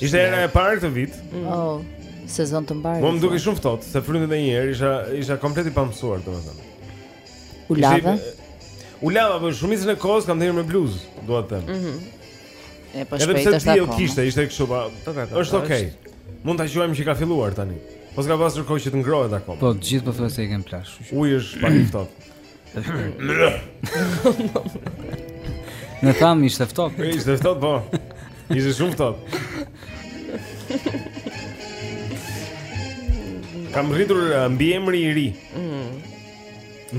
Ishte hera e parë këtë vit. Mm. Oh, sezon të mbarë. M'u duk shumë ftohtë, se frynte edhe një erë, isha isha komplet i pamësuar domethënë. U lava. U lava, po shumicën e kohës kam qenë me bluzë, dua të them. Mhm. Mm e po shpejt është ta. Edhe kishte, ishte kështu, po. Është okay. Mund ta quajmë që ka filluar tani. Po s'ka pasur kohë që të ngrohet akoma. Po të gjithë po thonë se ikën në plazh. Uji është pak i ftohtë. Ne thamë ishte ftohtë Ishte ftohtë, po Ishte shumë ftohtë Kam arritur uh, mbiemri i ri mm.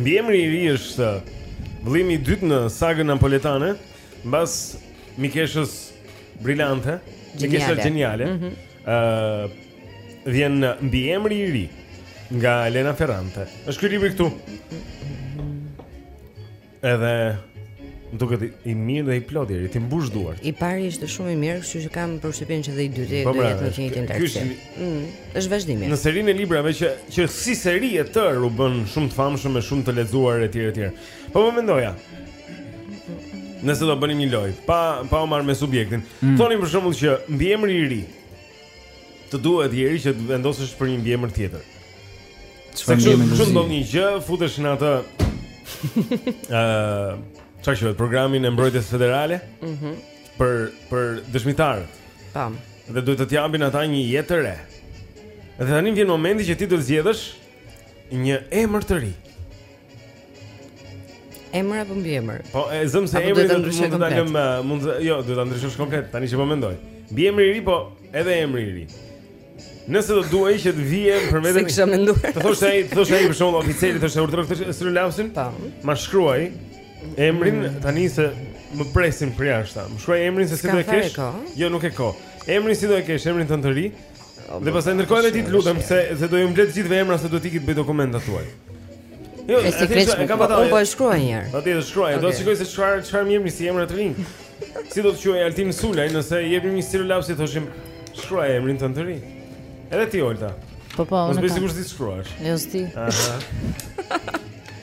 Mbiemri i ri është uh, Vëllimi i dytë në sagën napoletane Mbas Mikeshës Brilante Mikesha Gjeniale mm -hmm. uh, Vjen mbiemri i ri nga Elena Ferrante. Është ky libri këtu. Edhe duket i, i mirë dhe i plotë, i ri, t'i mbush duart. I pari ishte shumë i mirë, kështu që kam përshtypjen që dhe i dyti po, do pra, jetë në një tjetër. Ky është mm, është vazhdimi. Në serinë e librave që që si seri e tërë u bënë shumë të famshëm e shumë të lexuar etj etj. Po po mendoja. Nëse do bënim një lojë pa pa u marrë me subjektin. Mm. Thonim për shembull që mbiemri i ri Të duhet i ri që të vendosësh për një mbiemër tjetër. Çfarë mbiemër? Se ç'ndodh ndonjë gjë, futesh në atë ë çfarë quhet programin e mbrojtjes federale? Mhm. Mm për për dëshmitarët. Tam. Dhe duhet të të japin ata një jetë të re. Dhe tani vjen momenti që ti do të zgjedhësh një emër të ri. Emër apo mbiemër? Po, e zëm se emri do të ndryshojë komplet. Mund ta lëm, mund të, jo, do ta ndryshosh komplet tani që po mendoj. Mbiemri i ri, po edhe emri i ri. Nëse do duhej që të vije për veten. S'e kisha menduar. Të thoshte ai, të thoshte ai për shembull oficeri thoshte urdhëro këtë stilolapsin. Po. Ma shkruaj emrin mm. tani se më presin përjashta. Më shkruaj emrin se si do e kesh. Jo, nuk e ka. Emrin si do e kesh, emrin tënd të ri. Dhe pastaj ndërkohë edhe ti të lutem se se do jua mbledh të gjithëve emrat se duhet të iki t'bëj dokumentat tuaj. Jo, e si kresh, e kam atë. Unë po e shkruaj një herë. Atëherë shkruaj, do të shikoj se çfarë çfarë më jepni si emra të rinj. Si do të quhej Altin Sulaj nëse i jepnim një stilolaps e i thoshim shkruaj emrin tënd të ri. Edhe ti Olta. Po po, unë. Mos bëj sikur s'di të shkruash. Jo sti. Aha.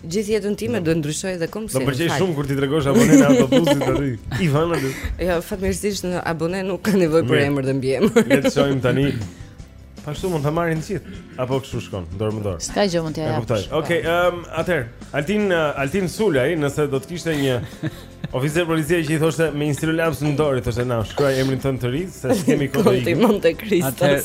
Gjithë jetën time do ta ndryshoj edhe kombësinë. Do pëlqej shumë kur t'i tregosh abonenë e autobusit aty. I vënë aty. Jo, fatmirësisht në abone nuk ka nevojë për emër dhe mbiemër. Le të shojmë tani. Po ashtu mund ta marrin të gjithë. Apo kështu shkon, dorë me dorë. S'ka gjë mund t'ia japësh. Okej, okay, ehm, um, atëherë, Altin uh, Altin Sulaj, nëse do të kishte një oficer policie që i thoshte me një stilolaps në dorë, thoshte na, shkruaj emrin tënd të ri, se s'kemi kohë. Altin Monte Cristo. Atëherë,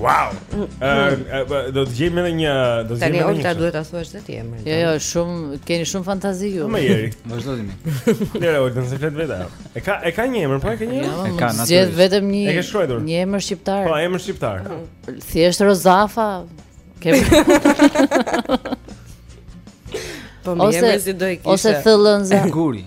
Wow. Do të gjejmë edhe një, do të gjejmë. Tani Olta duhet ta thuash vetë emrin. Jo, jo, shumë keni shumë fantazi ju. Më Jeri. Vazhdojmë. Le le Olta se flet vetë. E ka e ka një emër, po e ka një emër. E ka natyrisht. Gjet vetëm një. E ke shkruar. Një emër shqiptar. Po, emër shqiptar. Thjesht Rozafa. Ke Po më jemi si do e kisha. Ose Thëllënza. Guri.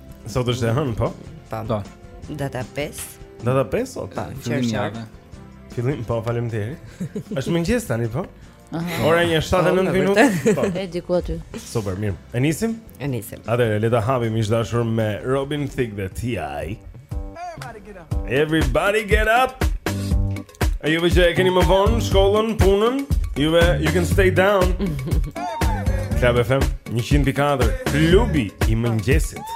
Sot është e hënë, po? Po. po. Data 5. Data 5 sot. Po, fillim javë. Fillim, po, faleminderit. Është mëngjes tani, po? Aha. Ora është 7 e 9 po, minuta. Po. E di ku aty. Super, mirë. E nisim? E nisim. Atëherë le ta hapim miq dashur me Robin Thicke dhe TI. Everybody get Everybody get up. A juve që e keni më vonë, shkollën, punën, juve, you can stay down. Klab FM, 100.4, klubi i mëngjesit.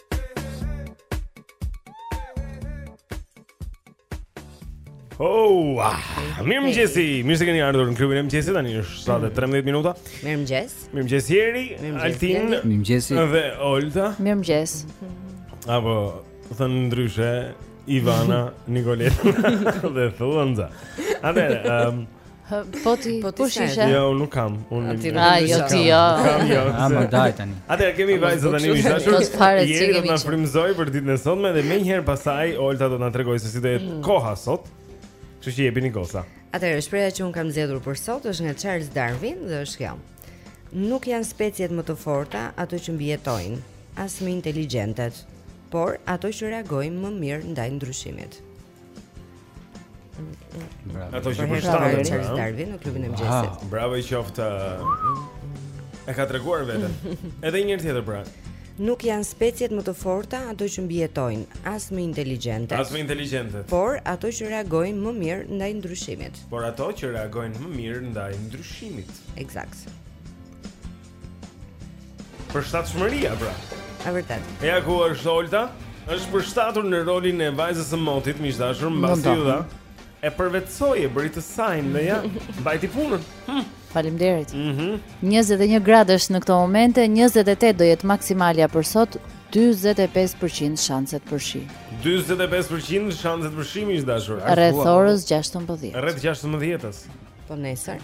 Oh, ah, mirë mëngjesi, mirë se keni ardhur në klubin e mëngjesit, tani është 7 dhe 13 minuta Mirë mëngjes Mirë mëngjes Jeri, Altin, mirë mëngjesi Dhe Olta Mirë mëngjes Apo, thënë ndryshe, Ivana, Nikoleta dhe Thëllënza Atëhere, um, Po ti, po ti si je? Jo, nuk kam. Unë nuk kam. Ah, jo ti, jo. Kam jo. Ah, më daj tani. Atëherë kemi vajzat tani miq dashur. Do të fare se kemi. Na frymëzojë për ditën e sotme dhe menjëherë pasaj Olta do të na tregojë se si do jetë mm. koha sot. Kështu që jepini goca. Atëherë shprehja që unë kam zgjedhur për sot është nga Charles Darwin dhe është kjo. Nuk janë speciet më të forta ato që mbijetojnë, as më inteligjentet, por ato që reagojnë më mirë ndaj ndryshimit. Bravo. Ato që përshtaten Charles Darwin në klubin e mëngjesit. Bravo i qoftë. E ka treguar veten. Edhe një herë tjetër pra. Nuk janë speciet më të forta ato që mbijetojnë, as më inteligjente. As më inteligjente. Por ato që reagojnë më mirë ndaj ndryshimit. Por ato që reagojnë më mirë ndaj ndryshimit. Eksakt. Përshtatshmëria pra. Është vërtet. Ja ku është Olta? Është përshtatur në rolin e vajzës së motit, miq dashur, mbasi iu dha. E përvetësoi e bëri të sajën dhe ja, mbajti punën. Hm. Faleminderit. Mhm. Mm 21 gradë është në këto momente, 28 do jetë maksimalja për sot, 45% shanset për shi. 45% shanset për shi, miq dashur. Rreth orës 16. Rreth 16-s. Po nesër.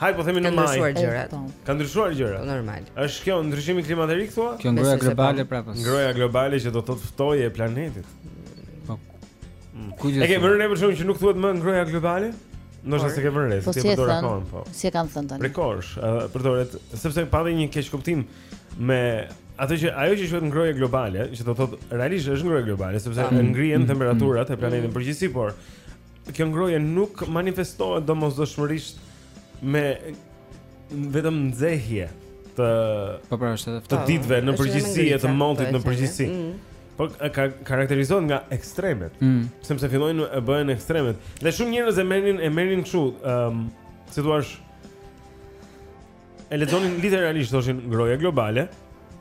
Haj po themi në maj. Kanë ndryshuar gjërat. Kanë ndryshuar gjërat. Po normal. Është kjo ndryshimi klimatik thua? Kjo ngrohja globale prapë. Ngrohja globale që do të thotë ftohje e planetit. Po. Mm. Ku je? E ke vënë re për shkakun që nuk thuhet më ngrohja globale? Ndoshta s'e ke vënë re, po ti po dora kohën po. Si e kanë thënë tani? Prekosh, përdoret sepse pati një keqkuptim me atë që ajo që quhet ngrohja globale, që do të thotë realisht është ngrohja globale sepse ngrihen mm. temperaturat e planetit mm. në përgjithësi, por Kjo ngrohje nuk manifestohet domosdoshmërisht me vetëm nxehje të Po pra është të ditëve në përgjithësi e të motit në përgjithësi. Mm. Po ka karakterizohet nga ekstremet. Mm. Sepse fillojnë e bëhen ekstremet. Dhe shumë njerëz e merrin e merrin kështu, ëm, um, si thua, e lexonin literalisht thoshin ngrohja globale,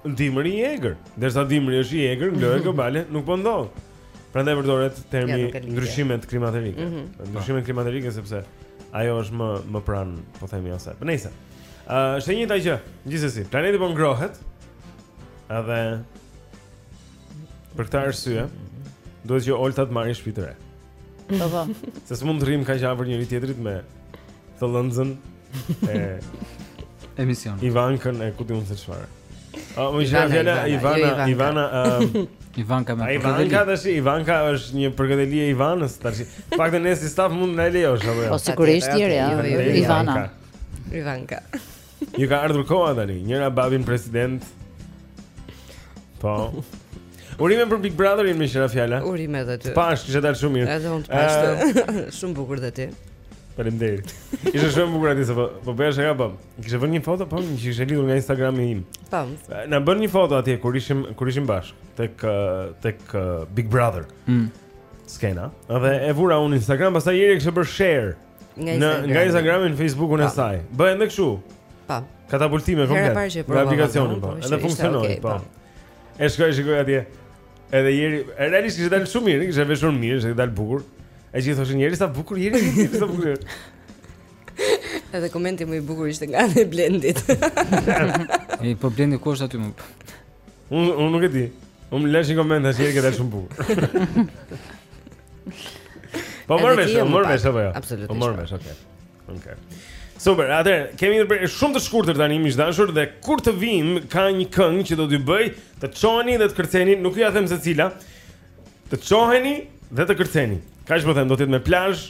dimri i egër. Derisa dimri është i egër, ngrohja mhm. globale nuk po ndodh. Prandaj përdoret termi ja, ndryshimet klimaterike. Mm -hmm. Ndryshimet klimaterike sepse ajo është më më pranë, po themi asaj. Po nejse. Ë, uh, është e njëjta gjë. Gjithsesi, planeti po ngrohet. Edhe për këtë arsye, duhet që Olta të marrë shtëpi të re. Po po. Se s'mund të rrimë kaq afër njëri-tjetrit me thëllëzën në emision. Ivankën e ku diun se çfarë. A më jep fjala Ivana, Ivana, ehm, Ivanka më. Ivanka tash, Ivanka është një përkëdhelje e Ivanës tash. Fakt, ne si staf mund të na lejosh apo jo? Po sigurisht Jeri, Ivana. Ivanka. Ju ka ardhur koha tani, njëra babin president. Po. Urime për Big Brotherin meqë ra fjala. Urime edhe ty. Të pashë, kishe dalë shumë mirë. Edhe unë të pashë. Ehm, shumë bukur dhe ti. Faleminderit. Ishe shumë bukur aty se po po bëhesh nga bëm. Kishe vënë një foto, po më kishe lidhur nga Instagrami im. Po. Ne bëmë një foto atje kur ishim kur ishim bashkë tek tek Big Brother. Mm. Skena. Edhe e vura në Instagram, pastaj Jeri kishte bërë share. Nga Instagram. Nga Instagrami në Facebookun e saj. Bëhen me kështu. Po. Katapultim komplet. Nga aplikacioni po. Edhe funksionon okay, po. E shkoj shikoj atje. Edhe Jeri, realisht kishte dalë shumë mirë, ishte veshur mirë, kishte dalë bukur. Të gjithë thoshin Jeri sa bukur Jeri, sa bukur. Edhe komenti më i bukur ishte nga: edhe Blendi. E po Blendi ku është aty më? Unë un nuk e di. Unë lë një koment tash që ke dalë shumë bukur. Po more vesh, more vesh apo jo? Absolutisht. Po mora vesh, okay. Okay. Super, atëherë kemi një ndërprerje shumë të shkurtër tani miq të dashur dhe kur të vijmë ka një këngë që do t'ju bëjë të çoheni dhe të kërceni, nuk jua them se cila. Të çoheni dhe të kërceni. Kaq po them, do të jetë me plazh,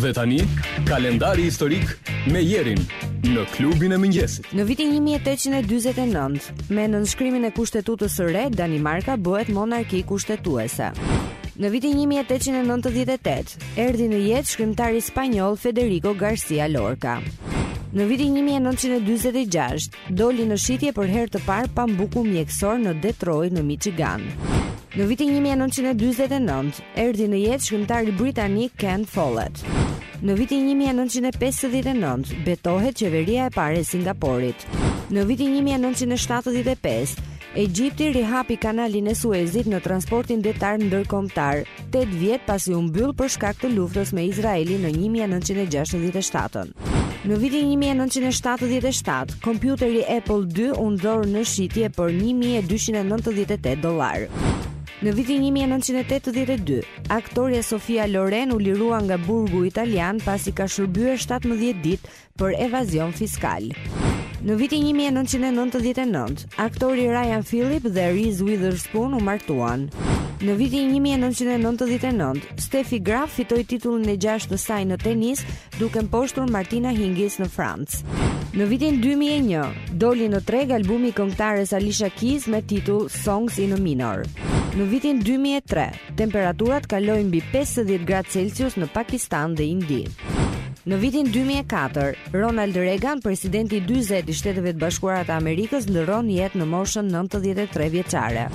Dhe tani, kalendari historik me Jerin në klubin e mëngjesit. Në vitin 1849, me nënshkrimin e kushtetutës së re, Danimarka bëhet monarki kushtetuese. Në vitin 1898, erdhi në jetë shkrimtari spanjoll Federico Garcia Lorca. Në vitin 1946, Doli në shitje për herë të parë pambuku mjekësor në Detroit në Michigan. Në vitin 1949 erdhi në jetë shkrimtari britanik Ken Follett. Në vitin 1959 betohet qeveria e parë e Singaporit. Në vitin 1975 Egjipti rihapi kanalin e Suezit në transportin detar ndërkombëtar. 8 vjet pasi u mbyll për shkak të luftës me Izraelin në 1967. Në vitin 1977, kompjuteri Apple II u nxor në shitje për 1298 dollarë. Në vitin 1982, aktorja Sofia Loren u lirua nga burgu italian pasi ka shërbyer 17 ditë për evazion fiskal. Në vitin 1999, aktori Ryan Phillippe dhe Reese Witherspoon u martuan. Në vitin 1999, Steffi Graf fitoi titullin e gjashtë të saj në tenis, duke mposhtur Martina Hingis në Francë. Në vitin 2001, doli në treg albumi i këngëtares Alicia Keys me titull Songs in A Minor. Në vitin 2003, Temperaturat kalojnë mbi 50 gradë Celsius në Pakistan dhe Indi. Në vitin 2004, Ronald Reagan, presidenti i 40 i Shteteve të Bashkuara të Amerikës, ndërron jetë në moshën 93 vjeçare.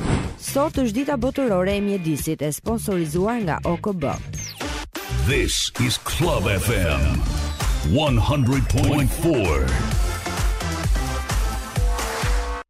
Sot është dita botërore e mjedisit e sponsorizuar nga OKB. This is Club FM 100.4.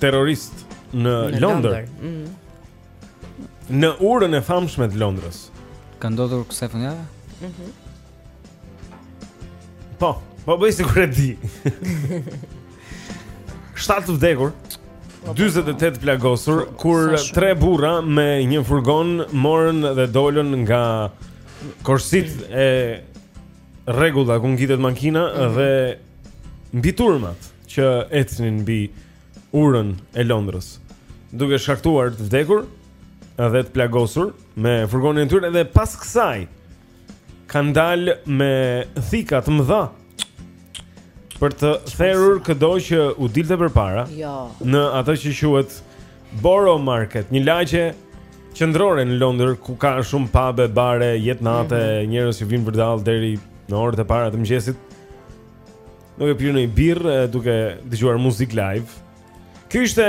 terrorist në Londër. Mm. Në urën e famshme të Londrës. Ka ndodhur kësaj fundjave? Mhm. Mm po, po bëj sikur e di. 7 të vdekur. 48 të plagosur kur tre burra me një furgon morën dhe dolën nga korsitë e rregullta ku ngjitet makina mm -hmm. dhe mbi turmat. që ecnin mbi urën e Londrës, duke shkaktuar të vdekur dhe të plagosur me furgonin e tyre dhe pas kësaj kanë dalë me thika të mëdha për të therur këdo që u dilte përpara. Jo. Në atë që quhet Borough Market, një lagje qendrore në Londër ku ka shumë pabe, bare, jetë nate, mm -hmm. njerëz që vijnë vërdallë deri në orët e para të mëngjesit. Duke pirë një birrë duke dëgjuar muzikë live Kjo ishte,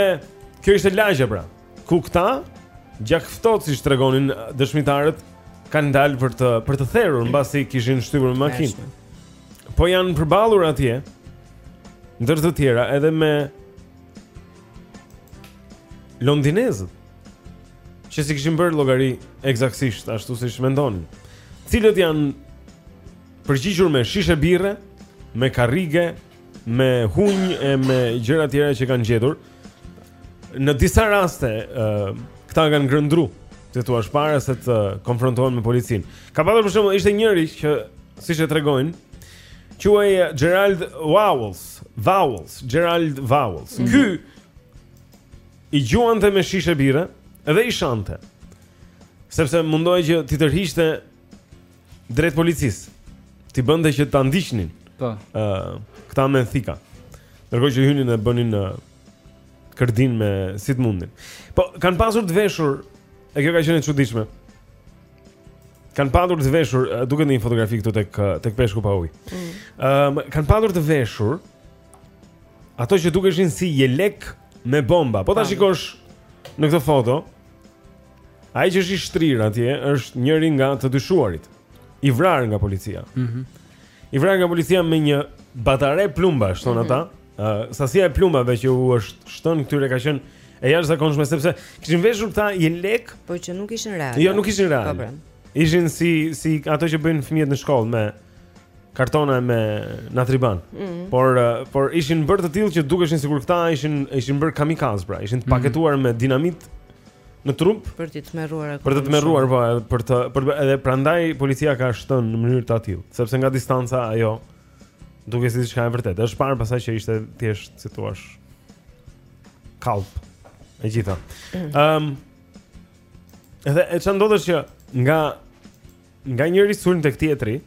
kjo ishte lagja pra Ku këta, gjakftohtë siç tregonin dëshmitarët Kanë dalë për të, për të therur mbasi kishin shtypur me makinë Po janë përballur atje Ndër të tjera edhe me Londinezët Që s'i kishin bërë llogari ekzaktësisht ashtu siç mendonin Cilët u janë Përgjigjur me shishe birre, me karrige, me hunj e me gjëra të tjera që kanë gjetur. Në disa raste, ë, uh, këta kanë ngrënë dru, si thua para se të konfrontohen me policinë. Ka pasur për shembull ishte njëri që siç e tregojnë, quhej Gerald Vowels, Vowels, Gerald Vowels. Mm -hmm. Ky i gjuante me shishe birre dhe i shante. Sepse mundohej që t'i tërhiqte drejt policisë. T'i bënte që ta ndiqnin. Po. Ë, uh, këta me thika. Ndërkohë që hynin dhe bënin uh, kërdinë me si të mundin. Po kanë pasur të veshur, e kjo ka qenë e çuditshme. Kanë pasur të veshur, uh, duket në një fotografi këtu tek tek peshku pa ujë. Ëm, mm. uh, kanë pasur të veshur ato që dukeshin si jelek me bomba. Po ta shikosh në këtë foto, Ai që është i shtrirë atje është njëri nga të dyshuarit, i vrarë nga policia. Mhm. Mm I vrarë nga policia me një batare plumbash, thonë ata. Mm -hmm. uh, sasia e plumbave që u është shtënë këtyre ka qenë e jashtëzakonshme sepse kishin veshur këta jelek, po që nuk ishin realë. Jo, nuk ishin realë. Po pra. Ishin si si ato që bëjnë fëmijët në shkollë me kartona me natriban. Mm -hmm. Por uh, por ishin bërë të tillë që dukeshin sikur këta ishin ishin bërë kamikazë, pra, ishin të mhm. paketuar mm -hmm. me dinamit në trup për të tmerruar atë. Për të tmerruar po, edhe për të për edhe prandaj policia ka shtënë në mënyrë të atillë, sepse nga distanca ajo dukej si diçka e vërtetë. Është parë pastaj që ishte thjesht, si thua, kallp. E gjitha. Ëm. Mm. Um, edhe ça ndodh është që nga Nga njëri sulm tek tjetri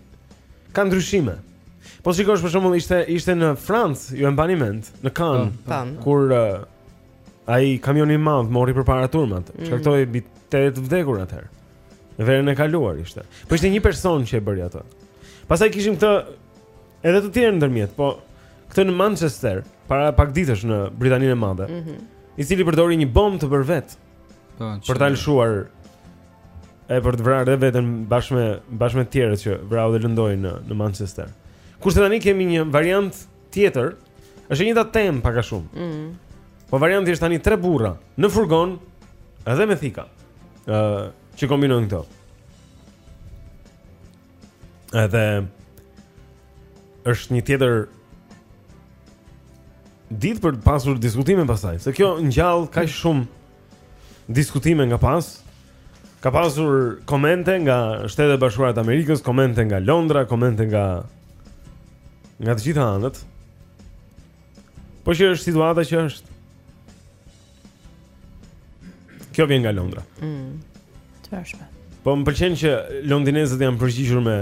ka ndryshime. Po shikosh për shembull ishte ishte në Francë, ju e mbani mend, në Cannes, po, po. kur uh, ai kamioni i madh mori përpara turmat, mm. shkaktoi mbi 80 të vdekur atëherë. Në verën e kaluar ishte. Po ishte një person që e bëri atë. Pastaj kishim këtë edhe të tjerë ndërmjet, po këtë në Manchester, para pak ditësh në Britaninë e Madhe. Mm -hmm. I cili përdori një bombë të bërë vetë. Po. Për ta lëshuar e për të vrarë edhe veten bashkë me bashkë me të tjerët që vrau dhe lëndoi në në Manchester. Kurse tani kemi një variant tjetër. Është e njëjta temë pak a shumë. Ëh. Mm. Po varianti është tani tre burra në furgon edhe me thika. Ëh, uh, që kombinojnë këto. Edhe është një tjetër ditë për të pasur diskutime pastaj, se kjo ngjall kaq mm. shumë diskutime nga pas. Ka pasur komente nga Shtetet e Bashkuara të Amerikës, komente nga Londra, komente nga nga të gjitha anët. Po që është situata që është Kjo vjen nga Londra. Mm. Çfarë? Po më pëlqen që londinezët janë përgjigjur me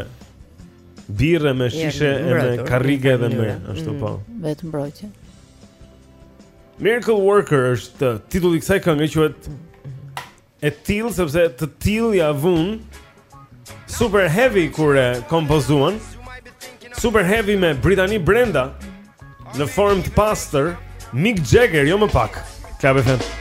birrë me shishe e me karrige dhe me ashtu mm, po. Vetëm mbrojtje. Miracle Worker është titulli i kësaj kënge quhet E tillë sepse të tillë ia vunë super heavy kur e kompozuan. Super heavy me Britani Brenda në formë të pastër, Mick Jagger jo më pak. Club FM.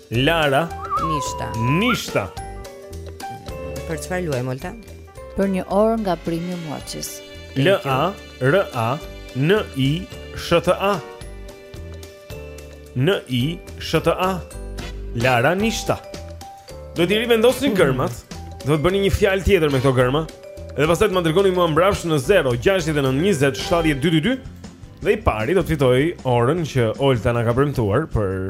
Lara. Nishta. Nishta. Për çfarë luajmë Olta? Për një orë nga Premium Watches. L A R A N I S H T A. N I S H T A. Lara Nishta. Do t'i rivendosni gërmat. Do të bëni një fjalë tjetër me këto gërma. Edhe pastaj të ma dërgoni mua mbrapsht në 069 20 70 222 dhe i pari do të fitojë orën që Olta na ka premtuar për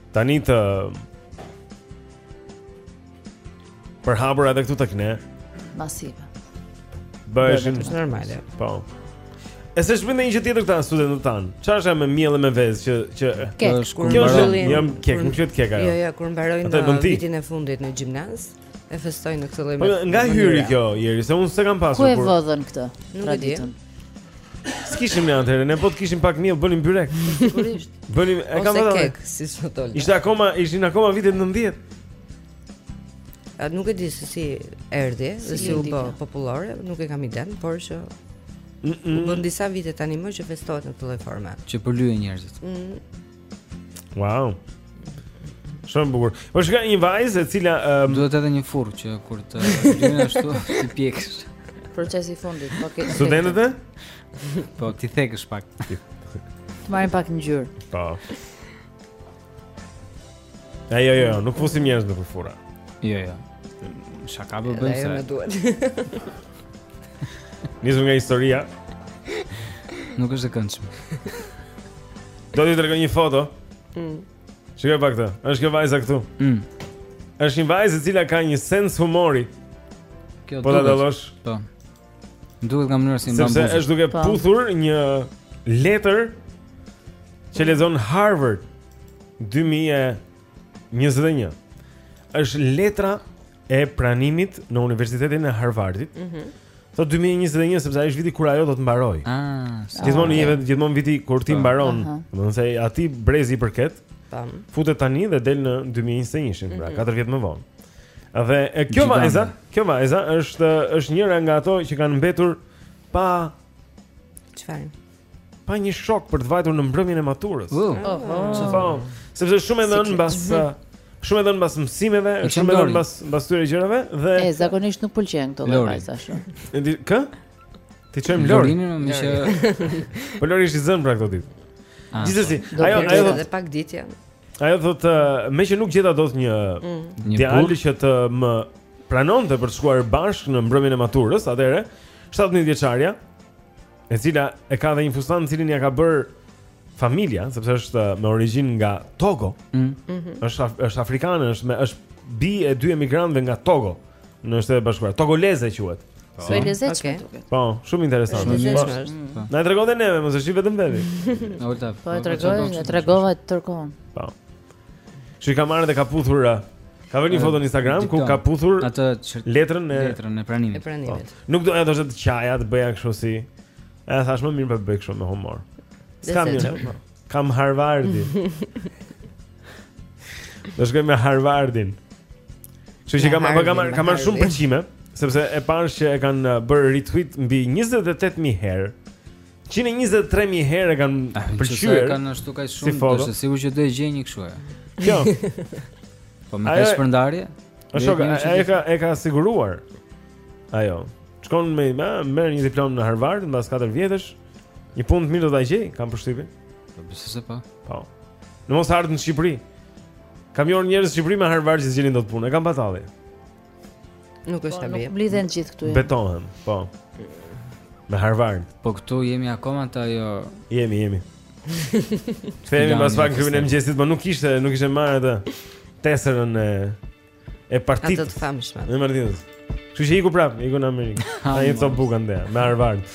Tani të përhapura edhe këtu tek ne Masive Bëshin Bëshin normale Po E se shpëndë një që tjetër këta studentët tanë Ça është e me miell me vezë që, që Kek, kur mbarojnë Jam kek, nuk qëtë kek ajo Jo, jo, kur mbarojnë në vitin e fundit në gjimnaz e festojnë në këtë lloj mënyre. Po nga hyri kjo ieri, se unë s'e kam pasur. Ku e vodhën këtë? Nuk e di. S'kishim ne atëherë, ne po të kishim pak miell, bënim byrek. Sigurisht. Bënim, e kam vënë. Kek, si më dol. Ishte akoma, ishin akoma vitet 90. A nuk e di se si erdhi, se si u bë popullore, nuk e kam idenë, por që u bënë disa vite tani më që festohet në këtë lloj forme. Që përlyejnë njerëzit. Mm. Wow. Shumë e bukur. Po shikoj një vajzë e cila um... duhet edhe një furrë që kur të vjen ashtu t'i pjekësh. Procesi i fundit, po ke. Studentët? Po t'i thekësh pak. Të marrin pak ngjyrë. Po. Ja, jo, jo, nuk fusim njerëz në furra. Jo, jo. Shaka po bëj se. Nisim nga historia. Nuk është e këndshme. Do t'i tregoj një foto. Mm. Shikoje pak këtë. Është kjo vajza këtu. Mm. Është një vajzë e cila ka një sens humori. Kjo po ta dallosh. Po. Duket nga mënyra si e mban. Sepse është duke po. puthur një letër që lexon Harvard 2021. Është letra e pranimit në Universitetin e Harvardit. Mhm. Mm Thotë 2021 sepse ai është viti kur ajo do të mbarojë. Ah, sa. Gjithmonë një vit, gjithmonë viti kur ti mbaron, Aha. do të thonë se atij brezi i përket, Tam. futet tani dhe del në 2021-shin, pra 4 vjet më vonë. Dhe e, kjo Gjigande. vajza, kjo vajza është është njëra nga ato që kanë mbetur pa Çfarë? pa një shok për të vajtur në mbrëmjen e maturës. Uh. Uh. Po, sepse shumë e dhënë mbas shumë e dhënë mbas mësimeve, shumë e dhënë mbas mbas atyre gjërave dhe E zakonisht nuk pëlqejnë këto lloj vajzash. Kë? T'i çojmë Lorin. Po Lori është i zënë pra këto ditë. Ah, Gjithsesi, po. ajo ajo edhe pak ditë janë. Ajo thotë, eh, meqë nuk gjeta dot një mm. djalë që të më pranonte për të shkuar bashkë në mbrëmjen e maturës, atëherë 17 vjeçarja e cila e ka dhe një fustan të cilin ia ka bërë familja, sepse është eh, me origjinë nga Togo. Mm. Mhm. Është af është afrikane, është me është bijë e dy emigrantëve nga Togo në Shtetet e Bashkuara. Togoleze quhet. Po e lezetshme Okej. duket. Po, shumë interesante. Shumë e lezetshme është. Po, Na e trego edhe neve, mos e shih vetëm vetë. Olta. Po e tregoj, e tregova tërë kohën. Po. Që e ka marrë dhe ka puthur uh, Ka vënë një foto në Instagram ku ka puthur atë letrën e letrën e pranimit. E pranimit. Po. Nuk doja të qaja të bëja kështu si. Edhe thashë më mirë po e bëj kështu me humor. S'kam një. Po. Kam Harvardin. Do shkoj me Harvardin. Kështu që kam apo kam kam marrë shumë pëlqime, sepse e pashë që e kanë uh, bërë retweet mbi 28000 herë. 123000 herë e kanë ah, pëlqyer. Sa kanë ashtu kaq shumë, është e sigurt që do e gjejë një kështu. Kjo. Po me kaq shpërndarje? Është ok, ajo e ka e ka siguruar. Ajo. Shkon me më, merr një diplomë në Harvard mbas 4 vjetësh. Një punë të mirë do ta gjejë, kam përshtypjen. Po besoj se po. Po. Në mos ardhtë në Shqipëri. Kam njohur njerëz në Shqipëri me Harvard që s'gjenin dot punë, e kam batalli. Nuk është habi. Po, nuk mblidhen gjithë këtu. Betohen, po. Me Harvard. Po këtu jemi akoma te ajo. Jemi, jemi. Themi pas pak kryen e mëngjesit, po nuk kishte, nuk kishte marrë atë teserën e e partisë. Atë të famshme. Në Martinez. Kështu që iku prapë, iku në Amerikë. Ai të bukën dhe, me Harvard.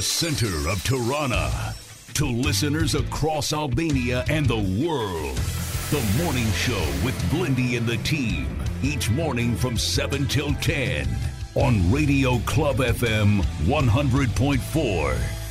the center of Tirana to listeners across Albania and the world. The morning show with Blindy and the team each morning from 7 till 10 on Radio Club FM 100.4.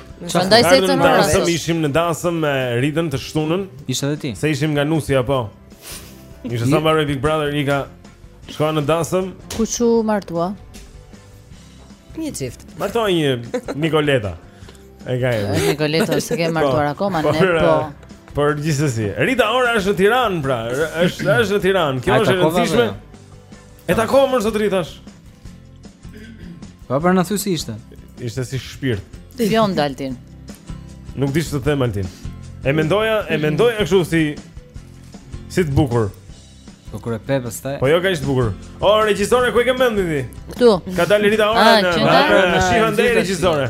Prandaj se të nora. Ne ishim në dasëm me Ritën të shtunën. Ishe edhe ti. Se ishim nga nusja po. Ishte sa mbaroi Big Brother ika. Shkova në dasëm. Kush u martua? Një çift. Martua një Nikoleta. E ka e. Nikoleta s'e ke martuar po, akoma, ne po. Eh, por gjithsesi. Rita Ora është në Tiranë pra, është është në Tiranë. Kjo është e rëndësishme. E takova më sot Ritën. Po për na thuj si ishte. Ishte si shpirt. Ti vjen Altin. Nuk di ç'të them Altin. E mendoja, e mendoja kështu si si të bukur. Po kur e pe pastaj. Po jo ka ishte e bukur. O regjisor ku e ke mendin ti? Ktu. Ka dalë Rita Ora ah, në. Shihan deri regjisore.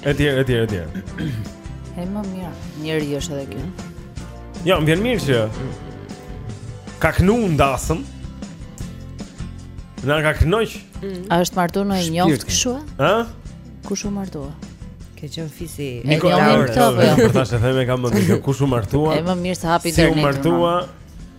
Etj, etj, etj. Hë më mirë, njeri është edhe kjo. Jo, më vjen mirë që ka knu ndasëm. Na ka knaq. Mm. A është martuar ndonjë i njoft kështu? Ë? Kush u martua? Ka qen fisi e Laurës. Po, jo. Prandaj të them e kam mendin, kush u martua? Ai më mirë s'e hape internetin. Si u martua?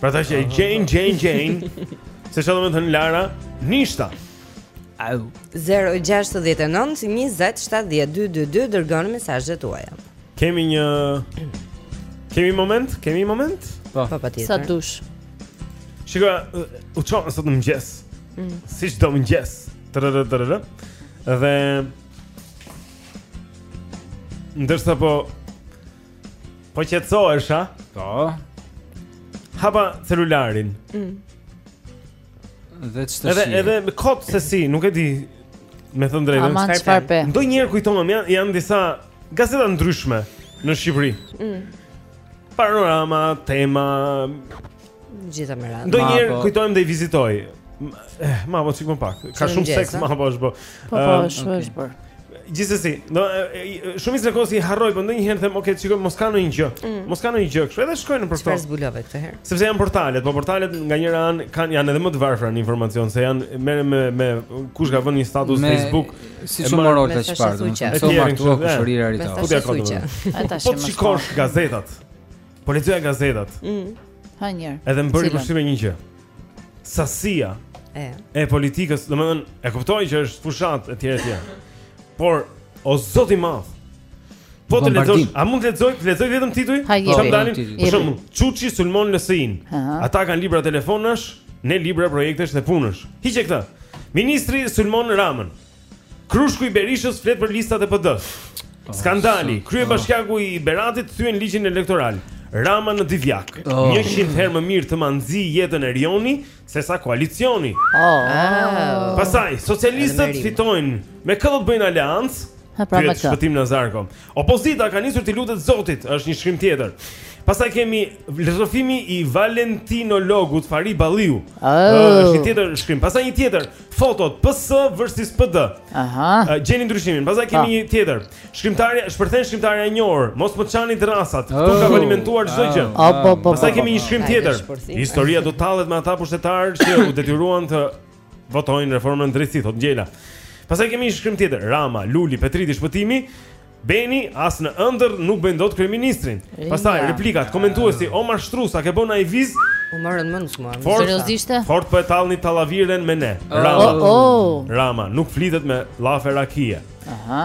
Për ata që e gjejnë, gjejnë, gjejnë Se ç'do me thënë lara, nishta 0-6-9-20-7-22-2 Dërgoni mesazhet tuaja Kemi një... Kemi moment? Kemi moment? Po, po patjetër Sa dush Shiko, u çova sot në mëgjes mm. Si çdo mëgjes Tërërë, tërërë Dhe... Ndërsa po Po qetësohesh, ha? Po. Hapa celularin. Mm. Dhe ç'të Edhe edhe më kot se si, nuk e di. Me thënë të drejtën, çfarë çfarë pe. Ndonjëherë kujtohem, janë janë disa gazeta të ndryshme në Shqipëri. Mm. Panorama, Tema, Të gjithë me radhë. Ndonjëherë po. kujtohem dhe i vizitoj. Eh, mapo sikur pak. Ka shumë seks Mapo është bë. Po po është është bër. Gjithsesi, do shumicën e kohës i harroj, po ndonjëherë them, okay, të shikoj mos ka ndonjë gjë. Mm. Mos ka ndonjë gjë, kështu edhe shkoj në portal. Çfarë zbulove këtë herë? Sepse janë portalet, po portalet nga njëra anë kanë janë edhe më të varfra në informacion se janë merren me me kush ka vënë një status në Facebook. Si shumë rol të çfarë. Është martuar kushërira Rita. Po ti e ka. Po shikosh gazetat. Po lexoja gazetat. Mhm. Hë njëherë. Edhe më bëri përshtypje një gjë. Sasia e e politikës, domethënë, e kuptoj që është fushatë etj etj. Por o zot i madh. Po të lexoj, a mund të lexoj, të lexoj vetëm tituj? Çfarë dalin? Për shembull, Çuçi sulmon LSI-n. Ata kanë libra telefonash, ne libra projektesh dhe punësh. Hiqe këtë. Ministri sulmon Ramën. Krushku i Berishës flet për listat e PD. Oh, Skandali, oh. kryebashkiaku i Beratit thyen ligjin elektoral. Rama në Divjakë. Oh. Njëqind herë më mirë të maxi jetën Erioni sesa koalicioni. Oh. Pastaj socialistët fitojnë me kë do të bëjnë aleancë? Pra pyet Shpëtim Nazarko. Opozita ka nisur t'i lutet Zotit, është një shkrim tjetër. Pastaj kemi rrëfimi i valentinologut Fahri Balliu. Oh. Është një tjetër shkrim. Pastaj një tjetër, fotot PS versus PD. Aha. Gjeni ndryshimin. Pastaj kemi pa. Po. një tjetër. Shkrimtarja, shpërthen shkrimtarja e njohur, mos më çani dërrasat. Ktu oh. ka falimentuar çdo gjë. Oh. Oh. Oh. Pastaj kemi një shkrim tjetër. Historia do tallet me ata pushtetarë që u detyruan të votojnë reformën e drejtësisë, thotë Ngjela. Pastaj kemi një shkrim tjetër, Rama, Luli, Petriti, Shpëtimi, Beni as në ëndërr nuk bëjnë dot kryeministrin. Pastaj ja. replikat, komentuesi, o mashtrusa ke bën ai viz. U morën mend mua. Seriozisht? Fort po e tallni tallavinë me ne. Rama. Oh, oh. Rama, nuk flitet me llafe rakie. Aha.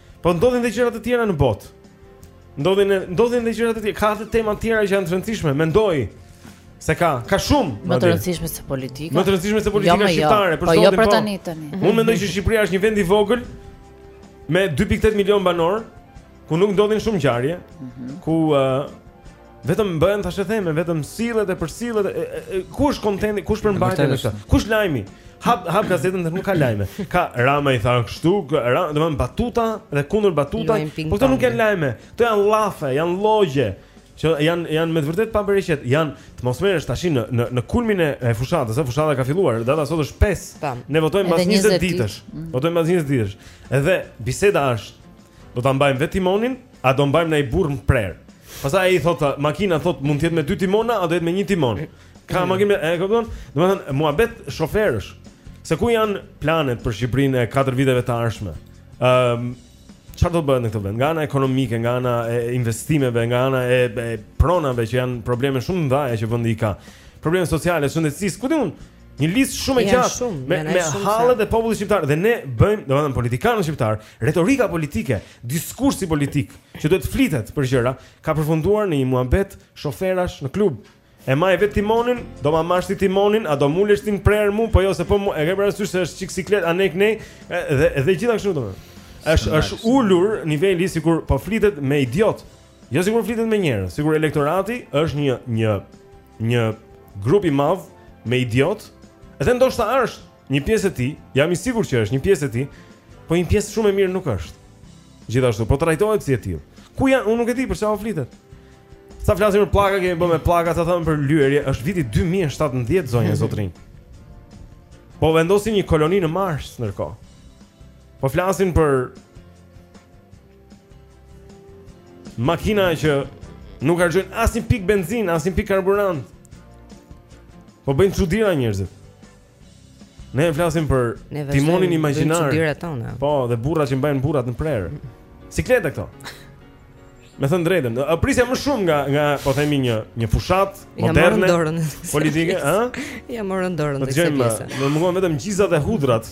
Po ndodhin dhe gjëra të tjera në botë. Ndodhin ndodhin dhe gjëra të tjera, ka dhe tema të tjera që janë të rëndësishme, mendoj. Se ka, ka shumë. Më të rëndësishme se politika. Më të rëndësishme se jo, politika jo, shqiptare, jo. për zotin po. Jo për po. tani tani. Unë mendoj që Shqipëria është një vend i vogël me 2.8 milion banorë, ku nuk ndodhin shumë ngjarje, mm -hmm. ku uh, Vetëm bëhen thashetheme, vetëm sillet e përsillet. Ku është kontenti, ku është përmbajtja me këtë? Ku është lajmi? Hap hap gazetën dhe nuk ka lajme. Ka Rama i tha kështu, Rama, do të thonë batuta dhe kundër batuta. Po këto nuk janë lajme. Këto janë llafe, janë llogje që janë janë me të vërtetë pa bereqet, janë të mos merresh tash në në në kulmin e fushatës, sepse fushata ka filluar, data sot është 5. Ne votojmë pas 20 ditësh. Mm. Votojmë pas 20 ditësh. Edhe biseda është do ta mbajmë vetë timonin, A do mbajmë një burrë në prehër? Pastaj ai thotë, makina thotë mund të jetë me dy timona A do jetë me një timon? Ka mm. makina, e kupton? Domethënë, muhabet shoferësh. Se ku janë planet për Shqipërinë e 4 viteve të ardhshme um, çfarë do bëhet në këtë vend? Nga ana ekonomike, nga ana e investimeve, nga ana e, e pronave që janë probleme shumë mëdhaja që vendi i ka Probleme sociale, shëndetësisë, ku di unë Një listë shumë e gjatë me me hallet e popullit shqiptar dhe ne bëjmë, domethënë politikanët shqiptar, retorika politike, diskursi politik që duhet të flitet për gjëra, ka përfunduar në një muhabet shoferash në klub. E maj vetë timonin, do ma mbash ti timonin, a do m'ulesh ti në prehër mu, po jo se po mu, e ke parasysh se është çikë siklet, a nek nej, dhe, dhe gjitha kështu domethënë është ulur niveli sikur po flitet me idiotë, Jo sikur flitet me njerëz, sikur elektorati është një një një grup i madh me idiotë, edhe ndoshta është një pjesë e tij, jam i sigurt që është një pjesë e tij, po një pjesë shumë e mirë nuk është. Gjithashtu, po trajtohet si e tillë. Ku janë? Unë nuk e di për çfarë flitet. Sa flasim për pllaka, kemi bërë me pllaka, sa thonë për lyerje, është viti 2017 zonja, zotërinj. Po vendosin një koloni në Mars ndërkohë. Po flasin për Makina që nuk harxhojnë asnjë pikë benzinë, asnjë pikë karburant. Po bëjnë çudira njerëzit. Ne flasim për timonin imagjinar. Çudirat tona. Po, dhe burrat që mbajnë burrat në prehër. Siklete këto. Me thënë të drejtën, prisja më shumë nga nga po themi një një fushatë moderne politike, ë? Ia morën dorën disa pjesë. Na mungon vetëm gjizat e hudhrat.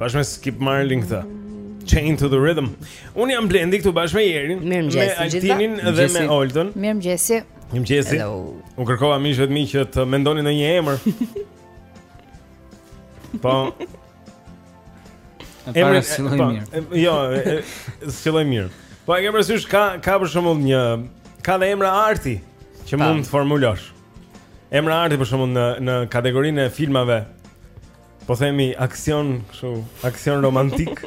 Bashkë me Skip Marley këta Chained to the Rhythm Unë jam Blendi këtu bashkë me Jerin Me Altinin dhe me Oltën Mirëmëngjesi Mirëmëngjesi Unë kërkova miqve të mi që të mendonin ndonjë emër Po E para s'qëlloi po, mirë Jo, s'qëlloi mirë Po e ke parasysh ka, ka për shembull një Ka dhe emra arti Që mund të formulosh Emra arti për shembull në, në kategorinë e filmave Po themi aksion, kështu, aksion romantik.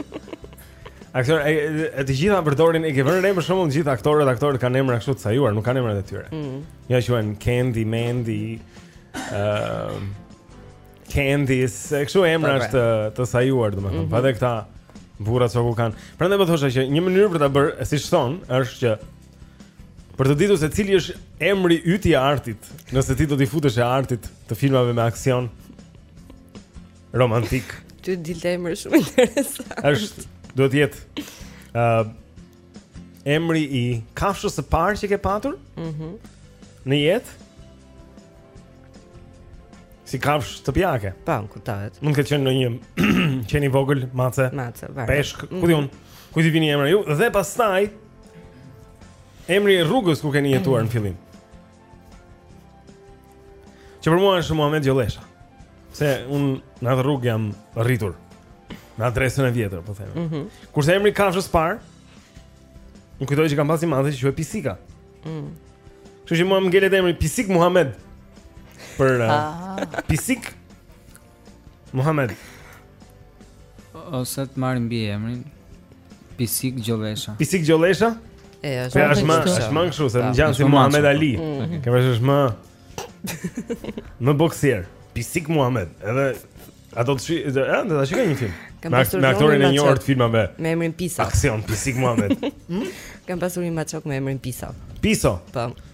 Aksion e, e të gjitha përdorin, e ke vënë re për shembull të gjithë aktorët, aktorët kanë emra kështu të sajuar, nuk kanë emrat e tyre. Mm. Ja, quhen Candy, Mandy, ë uh, Candice, e kështu emra të, të sajuar domethënë. Mm -hmm. Po edhe këta burra çka kanë. Prandaj po thosha që një mënyrë për ta bërë, siç thonë, është që Për të ditur se cili është emri yt i artit, nëse ti do t'i futeshe artit të filmave me aksion romantik. Ty dilte emri shumë interesant. Është, duhet të jetë ë uh, emri i kafshës së parë që ke patur? Mhm. Mm në jetë? Si kafshë shtëpiake. Po, po, kuptohet. Mund të ketë qenë ndonjë qen i vogël, mace. Mace, varë. Peshk, ku di unë? Mhm. Ku t'i vini emër ju? Dhe pastaj, mm Emri i rrugës ku keni jetuar në fillim. Që për mua është Muhamet Gjollesha Se unë në atë rrugë jam rritur Në adresën e vjetër, po themi mm -hmm. Kurse emri i kafshës parë Unë kujtoj që kam pas një mace që quhej Pisika mm. Kështu që mua më ngelet emri Pisik Muhamet Për uh, ah. pisik Muhammed. Ose të marrin mbiemrin Pisik Gjollesha. Pisik Gjollesha? E, është pra, më, është më kështu se ngjan si Muhammed Ali. Mhm. Ke vësh është më boksier. Pisik Muhammed, edhe ato të shi, edhe ëh, do ta shikoj një film. Me aktorin e njohur të filmave. Me emrin Pisa. Aksion Pisik Muhammed. Kam pasur një maçok me emrin Pisa. Pisa. Po.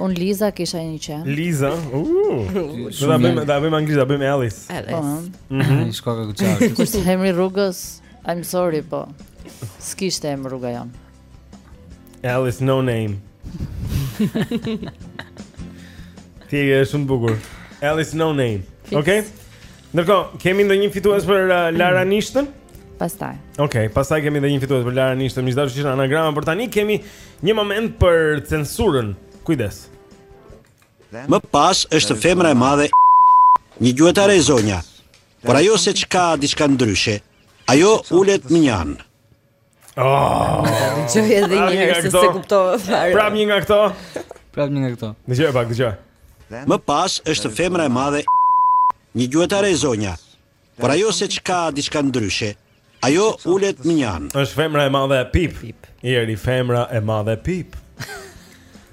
Un Liza kisha një qen. Liza. Uh. Do ta bëjmë, ta bëjmë anglisht, ta bëjmë Alice. Alice. Po. Mhm. Ai shkoka ku çaj. Kush emri rrugës? I'm sorry, po. S'kishte emër rruga jon. Alice no name. Tingëllon shumë bukur. Alice no name. Okej. Okay? Ndërkohë, kemi ndonjë fitues për uh, Lara mm. Nishtën? Pastaj. Okej, okay, pastaj kemi ndonjë fitues për Lara Nishtën. Miq të dashur, ishte anagrama, por tani kemi një moment për censurën. Kujdes. Më pas është femra e madhe një gjuetare e zonja. Por ajo seç ka diçka ndryshe. Ajo ulet mënjanë. Oh, Dëgjoje edhe Prap një një herë nga se këto. s'e kuptova fare. prap një nga këto. Prap një nga këto. Dëgjoj pak, dëgjoj. Më pas është femra e madhe një gjuetare e zonja. Por ajo seç ka diçka ndryshe. Ajo ulet mënjanë. Është femra e madhe Pip. Pip. Jeri femra e madhe Pip.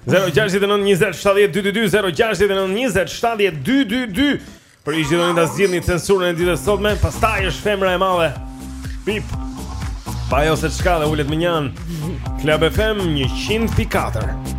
069 20 70 222 069 20 70 222 Nëse doni ta zgjidhni censurën e ditës sotme, pastaj është femra e madhe. Pip. Po ajo seç ka dhe ulet mënjanë. Club FM 100.4.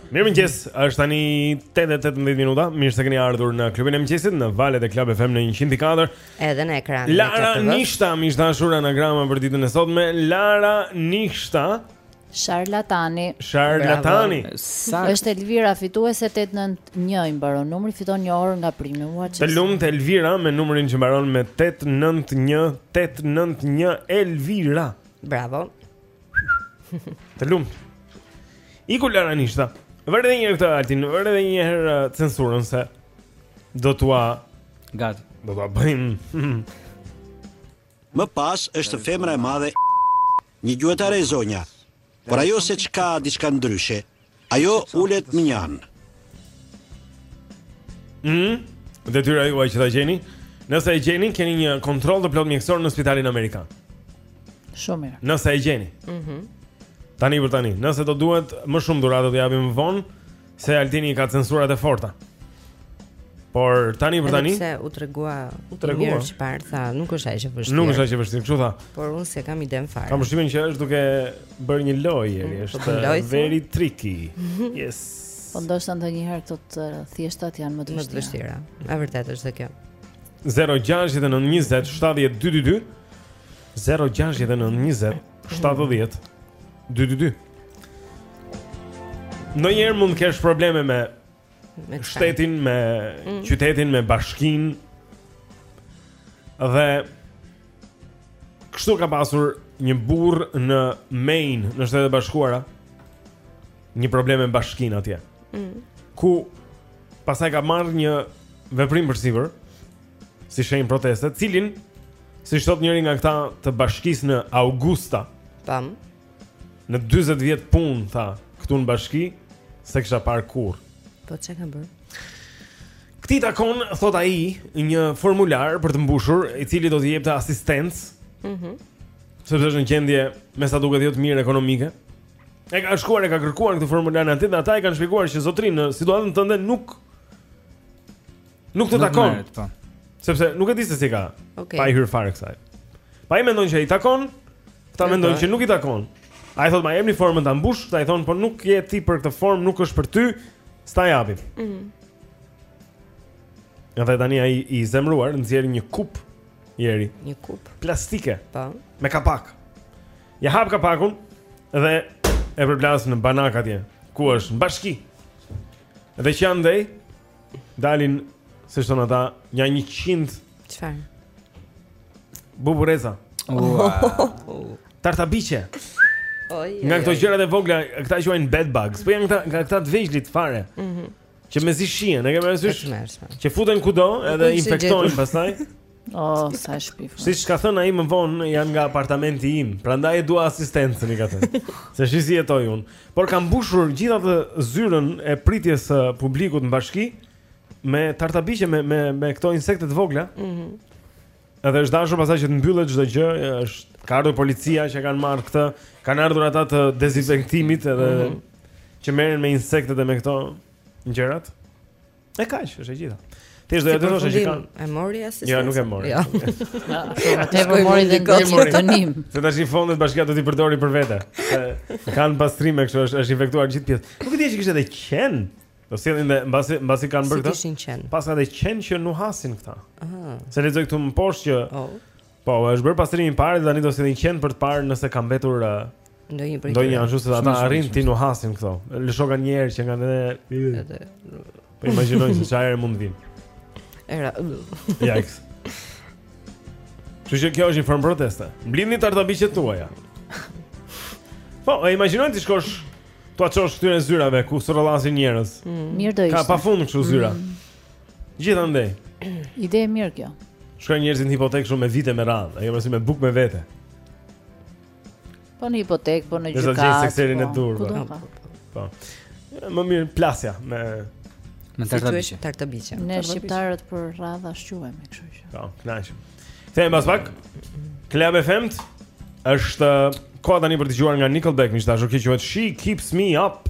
Mirëmëngjes, është tani 8:18 minuta. Mirë se keni ardhur në klubin e mëngjesit në valët e Club FM në 104. Edhe në ekran. Lara Nishta, miq të dashur anagrama për ditën e sotme. Lara Nishta. Sharlatani. Sharlatani. Është Elvira fituese 891 i mbaron numri, fiton një orë nga Prime Watch. Të lumtë Elvira me numrin që mbaron me 891 891 Elvira. Bravo. Të lumtë. Iku Lara Nishta. Vërë edhe një herë këtë Altin, vërë edhe një herë uh, censurën se do t'ua gat, do t'ua bëjmë. Më pas është femra e madhe një gjuetare e zonja. Por ajo seç ka diçka ndryshe, Ajo ulet mënjanë. Mhm. Detyra juaj që ta gjeni. Nëse e gjeni, keni një kontroll të plotë mjekësor në spitalin amerikan. Shumë mirë. Nëse e gjeni. Mhm. Mm tani për tani, nëse do duhet më shumë dhuratë do ta japim më vonë se Altini i ka censurat e forta. Por tani për tani sepse u tregua u tregua çfarë tha, nuk është aq e vështirë. Nuk është aq e vështirë, kështu tha. Por unë s'e kam idenë fare. Kam përshtypjen që është duke bërë një lojë, mm, është po lojë, very tricky. Yes. Po ndoshta ndonjëherë këto të thjeshtat janë më të vështira. Më të vështira. A vërtet është dhe kjo? 0692070222 0692070222 Ndonjëherë mund të kesh probleme me shtetin me mm. qytetin me bashkinë dhe kështu ka pasur një burrë në Maine në Shtetet e Bashkuara një problem me bashkinë atje. Mm. Ku pastaj ka marrë një veprim përsipër si shenjë proteste, cilin siç thotë njëri nga këta të bashkisë në Augusta. Tam. Në 40 vjet punë tha këtu në bashki, s'e kisha parë kurrë. Po çka ka bërë? Këtij i takon, thotë ai, një formular për të mbushur, i cili do t'i jepte asistencë, mm -hmm. sepse është në gjendje, me sa duket jo të mirë ekonomike, e ka shkuar e ka kërkuar këtë formularin aty, dhe ata i kanë shpjeguar që zotëri në situatën tënde nuk, Nuk të takon. Po. Sepse nuk e di se si ka. Okay. Pa i hyrë fare kësaj. Po ai mendon që i takon, ata mendojnë që nuk i takon. Ai thotë ma jepni formën ta mbush, ata i thonë po nuk je ti për këtë formë, nuk është për ty, s'ta japim. Mm -hmm. Edhe tani ai, i zemruar, nxjerr një kupë, nxjerr. Një kupë. Plastike. Pa. Po. Me kapak. Ja hap kapakun dhe e përplasë në banak atje, ku është në bashki. Dhe që andej, Dalin, siç thonë ata, nja njëqind Çfarë? Buburreza Tartabiqe Nga këto gjërat e vogla, këta quajnë bed bugs Po janë këta, nga këta të vegjlit fare mhm. Që mezi shihen, e ke parasysh Që futen kudo edhe infektojnë pasaj Oh, sa e shpifur. Siç ka thënë ai më vonë, janë nga apartamenti im, prandaj e dua asistencën i ka thënë. Se shih si jetoj unë. Por ka mbushur gjithë atë zyrën e pritjes së publikut në bashki me tartabiqe me me me këto insekte të vogla. Mhm. Mm Edhe është dashur pasaj që të mbyllet çdo gjë, është ka ardhur policia që kanë marrë këtë, kanë ardhur ata të dezinfektimit edhe mm -hmm. që merren me insektet e me këto gjërat. E kaq, është e gjitha. Ti do të thoshe që kanë. E mori asistencë. Jo, nuk e mori. Jo. Atë po po mori dhe do të mori tonim. Se tashi fondet bashkia do t'i përdori për vete. Se kanë pastrime kështu është është infektuar gjithë pjesë. Nuk e di që kishte edhe qen. Do sjellin dhe mbasi mbasi kanë bërë këtë. Paska edhe qen që nuhasin këta. Ëh. Se lexoj këtu më poshtë që oh. Po, është bërë pastrimi i parë dhe tani do të sillen qen për të parë nëse ka mbetur uh, ndonjë prej ndonjë ashtu se ata arrijnë t'i nuhasin këto. Lësho ka një herë që nga ne. Po imagjinoj se çfarë mund të vijë. Era. Yikes. Ju kjo është një formë proteste. Mblidhni tartabiqet tuaja. Po, e imagjinoj të shkosh t'ua çosh këtyre zyrave ku sorollasin njerëz. Mm. Mirë do ishte. Ka pafund kështu zyra. Mm. Gjithandej. Ide e mirë kjo. Shkojnë njerëzit në hipotekë shumë me vite me radhë, ajo pasi me bukë me vete. Po në hipotekë, po në gjykatë. Do të gjesh sekserin e po, dur. Po. Po. po. po. Më mirë plasja me me tartabiqe. Tartabiqe. Ne shqiptarët për radha shquhemi, kështu që. Po, kënaqemi. Kthehemi pas pak. Club FM është koha tani për të dëgjuar nga Nickelback, miq të dashur, që quhet She Keeps Me Up.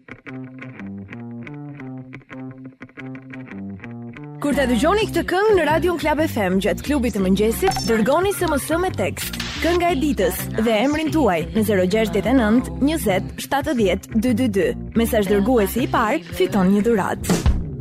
Kur ta dëgjoni këtë këngë në radion Club FM gjatë klubit të mëngjesit, dërgoni SMS me tekst. Kënga e ditës dhe emrin tuaj në 069 20 70 222. Mesazhdërguesi i parë, fiton një dhuratë.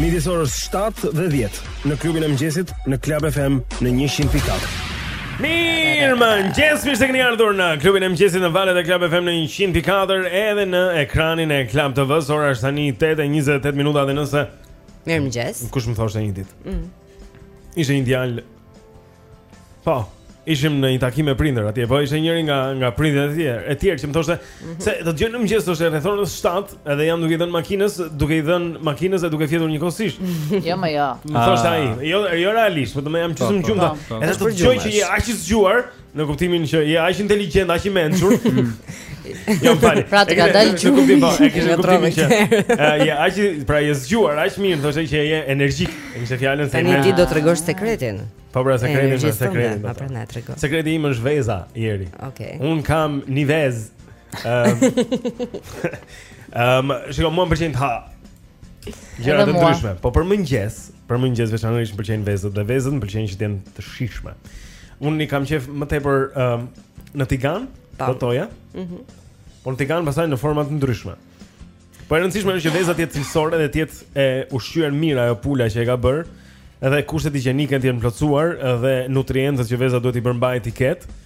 Midis orës 7 dhe 10 në klubin e mëngjesit në Club FM në 100.4. Mirë më në gjesë mishë të këni ardhur në klubin e mëngjesit në valët e Club FM në 104 edhe në ekranin e Club TV-së Ora është tani 8 e 28 minuta dhe nëse Mirëmëngjes. Kush më thoshte një ditë mm. Ishte një djalë Po, ishim në një takim me prindër atje, po ishte njëri nga nga prindërit e tjerë, e tjerë që më thoshte mm -hmm. se të dëgjoj në mëngjes rreth orës 7, edhe jam duke i dhënë makinës, duke i dhënë makinës dhe duke fjetur njëkohësisht. jo më jo. Më thoshte ah. ai, jo jo realisht, po do më jam çu shumë gjumtar. Edhe të dëgjoj që je aq i zgjuar, në kuptimin që je aq inteligjent, aq i mençur. Jo fal. Pra të ka dalë gjumi. Po, e kishte kuptimin që je aq pra je zgjuar, aq mirë, thoshte që je energjik. E kishte fjalën se tani ti do tregosh sekretin. Po pra sekretin, është sekretin. Po pra na trego. Sekreti im është veza, Eri. Okej. Okay. Unë kam një vezë. Ehm. Ehm, shiko mua më pëlqen të ha. Gjëra të ndryshme. Po për mëngjes, për mëngjes veçanërisht më pëlqejnë vezët dhe vezët më pëlqejnë që të jenë të shijshme. Unë i kam qejf më tepër ehm, në tigan, do thoja. Mhm. Mm Por në tigan pastaj në forma të ndryshme. Po e rëndësishme është që veza të jetë cilësore dhe të jetë e ushqyer mirë ajo pula që e ka bërë. Edhe kushtet higjienike të jenë plotësuar dhe nutrientët që veza duhet t'i përmbajë t'i ketë.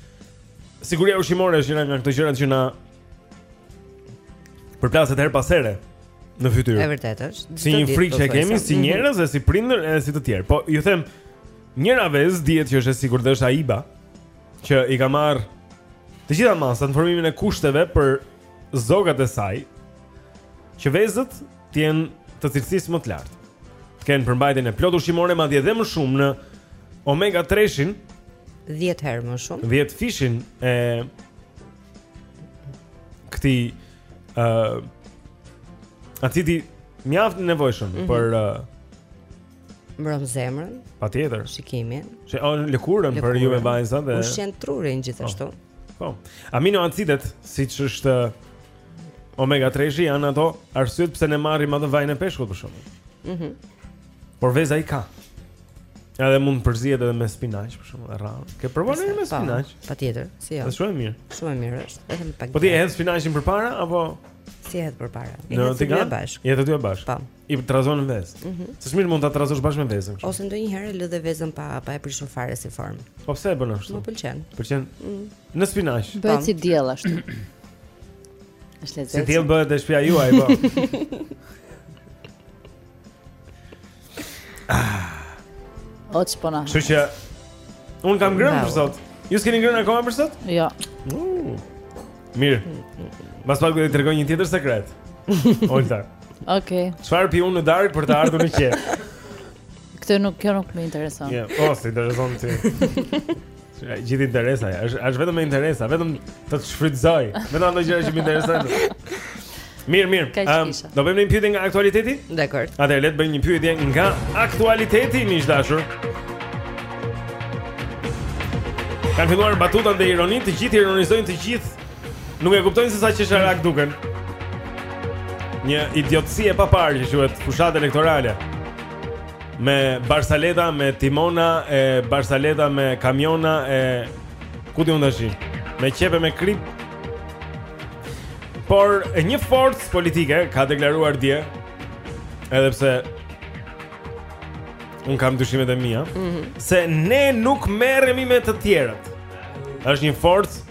Siguria ushqimore është një nga këto gjëra që na përplaset herë pas here në fytyrë. Është vërtet është. Si një frikë që kemi si mhm. njerëz dhe si prindër e si të tjerë. Po ju them njëra vezë dihet që është e sigurt është Aiba që i ka marrë të gjitha masat në formimin e kushteve për zogat e saj që vezët të jenë të cilësisë më të lartë. Të kenë përmbajtjen e plotë ushqimore madje edhe më shumë në omega 3-shin 10 herë më shumë. 10 fishin e këtij ë uh, acidi mjaft i nevojshëm mm -hmm. për uh, mbron zemrën. Patjetër. Shikimin. Shëron lëkurën për juve vajzat dhe ushqen trurin gjithashtu. Po. po. Aminoacidet, siç është omega 3-shi janë ato arsyet pse ne marrim atë vajin e peshkut për shkak. Mhm. Mm Por veza i ka. Edhe mund të përzihet edhe me spinaq për shkak të radhës. Ke provuar me spinaq? Patjetër, si jo. Është shumë mirë. Shumë mirë është, edhe me pak. Po ti e hedh spinaqin përpara apo si e hedh përpara? Jo, të dy bashkë. Të dy bashkë. Po. I trazon në vezë. Mm -hmm. Shumë mirë mund ta trazosh bashkë me vezën. Kështë. Ose ndonjëherë e lë dhe vezën pa, pa e prishur fare si formë. Po pse e bën ashtu? Më pëlqen. Pëlqen? Mm. Në spinaq. Bëhet po. si diell ashtu. Është lezet. Si diell bëhet dhe shpia juaj bëhet. ah. O që po na. Shë që... Unë kam ngrënë për sot. Ju s'keni ngrënë akoma për sot? Jo. Uh. Mirë. Mas pak do të tregoj një tjetër sekret. Olta. Okej. Okay. Çfarë pi unë në darkë për të ardhur në qejf? Këtë nuk kjo nuk më intereson. Jo, yeah, oh, s'i intereson këtij. Ja, gjithë interesa, ja. është është vetëm me interesa, vetëm të të shfrytëzoj. Vetëm ato gjëra që më interesojnë. Mirë, mirë. Ehm, um, do bëjmë një pyetje nga aktualiteti? Dakor. Atëherë le të bëjmë një pyetje nga aktualiteti, miq të dashur. Kanë filluar batutat dhe ironitë, të gjithë ironizojnë të gjithë Nuk e kuptojnë se sa qesharakë duken. Një idiotësi e paparë që quhet fushatë elektorale. Me barsaleta, me timona e barsaleta me kamiona e ku di unë tashi? Me qepe me kripë. Por një forcë politike ka deklaruar dje edhe pse unë kam dyshimet e mia mm -hmm. se ne nuk merremi me të tjerët. Është një forcë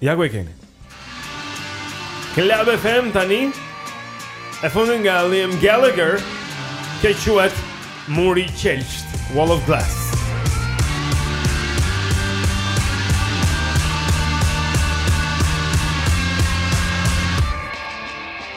Ja ku e keni. Club FM tani. E fundit nga Liam Gallagher. Kjo quhet Muri i Qelqtë, Wall of Glass.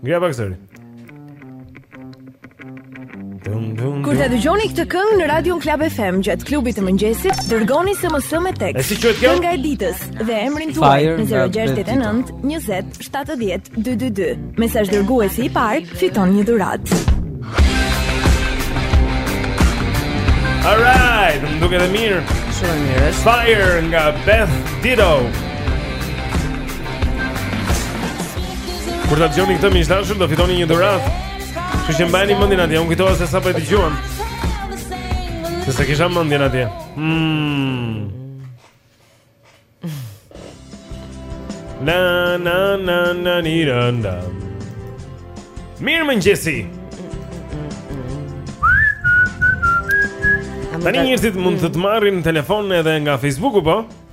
Ngre pak zërin. Kur të dëgjoni këtë këngë në Radio Club FM gjatë klubit të mëngjesit, dërgoni SMS me tekst. E si quhet kjo? Kënga e ditës dhe emrin tuaj në 069 20 70 222. Mesazh dërguesi i parë fiton një dhuratë. Alright, më duket e mirë. Shumë mirë. Fire nga Beth Ditto. Kur ta dëgjoni këtë miq të dashur, do fitoni një dhuratë. Kështu që mbajeni mendjen atje, unë kujtova se sa po e dëgjuam. Se s'e kisha mendjen atje. Mm. Na na na na ni randa. Mirëmëngjesi. Tani njerëzit mund të të marrin në telefon edhe nga Facebooku po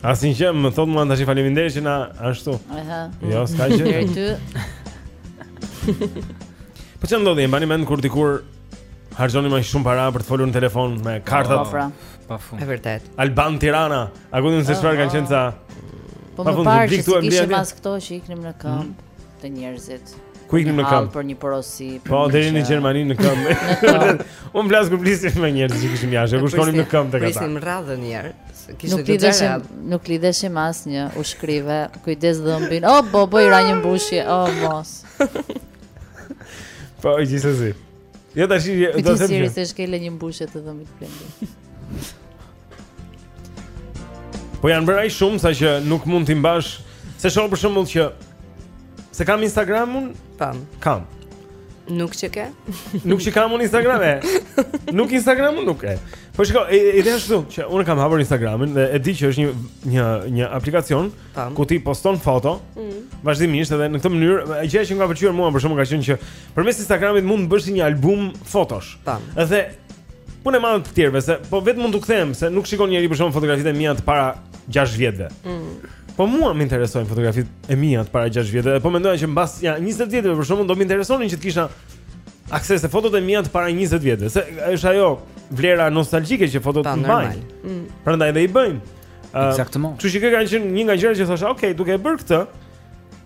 Asnjë s'më thotë mua tash faleminderit që na ashtu. Aha. Jo, s'ka gjë. Deri ty. Po ça ndodhi, mbani mend kur dikur harxhonim më shumë para për të folur në telefon me kartat. Po, pra. Pa fund. Është e vërtetë. Alban Tirana, a kujtoni se çfarë kanë qenë sa? Po më parë, s'i kishim pas këto që iknim në këmbë. Mhm. te njerëzit. Ku iknit në këmbë? Për një porosi. Po deri në Gjermani në këmbë. Unë flas kur flisim me njerëz që kishim jashtë, kur shkonim në këmbë tek ata. Prisnim radhën një herë. Kishte të tjera. Nuk lidheshim asnjë, u shkrive, kujdes dhëmbin. O oh, bo, bo i ra një mbushje, o oh, mos. Po gjithsesi. Jo tash do ta them. Ti seriozisht shkule një mbushje të dhëmbit prandaj. Po janë bërë aq shumë sa që nuk mund t'i mbash. Se shoh për shembull që se kam Instagramun, pam. Kam. Nuk që ke? nuk që kam unë Instagram e Nuk Instagram unë nuk e Po shko, ideja është që unë kam hapur Instagramin Dhe e di që është një, një, një aplikacion Tam. ku ti poston foto, mm. vazhdimisht edhe në këtë mënyrë, gjëja që më ka pëlqyer mua për shembull ka qenë që përmes Instagramit mund të bësh një album fotosh. Tam. Edhe punë e madhe e të tjerëve se po vetë mund të kthehem se nuk shikon njeri për shembull fotografitë e mia të para 6 vjetëve. Mm. Po mua më interesojnë fotografitë e mia të para 6 vjetëve. Po mendoja që mbas ja 20 vjetëve për shembull do më interesonin që të kisha akses te fotot e mia të para 20 vjetëve. Se është ajo vlera nostalgjike që fotot mbajnë. Mm. Prandaj dhe i bëjmë. Ekzaktësisht. Kështu që kjo ka qenë një nga gjërat që thosha, "Ok, duke e bërë këtë,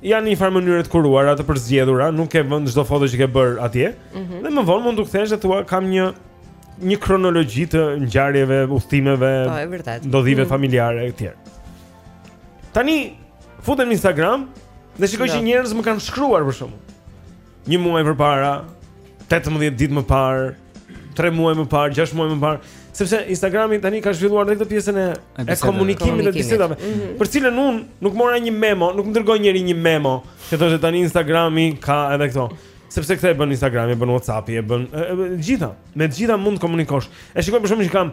janë në një farë mënyrë të kuruara, të përzgjedhura, nuk ke vënë çdo foto që ke bërë atje." Mm -hmm. Dhe më vonë mund t'u kthehesh dhe thua, "Kam një një kronologji të ngjarjeve, udhëtimeve, po, e vërtetë, ndodhive mm -hmm. familjare etj." Tani futem në Instagram dhe shikoj që njerëz më kanë shkruar për shembull. Një muaj përpara, 18 ditë më parë, 3 muaj më parë, 6 muaj më parë, sepse Instagrami tani ka zhvilluar edhe këtë pjesën e e komunikimit dhe bisedave, mm -hmm. për cilën unë nuk mora një memo, nuk më dërgoi njeri një memo, që thoshte tani Instagrami ka edhe këto. Sepse këto e bën Instagrami, e bën WhatsAppi, e bën gjitha. Me të gjitha mund të komunikosh. E shikoj për shembull që kam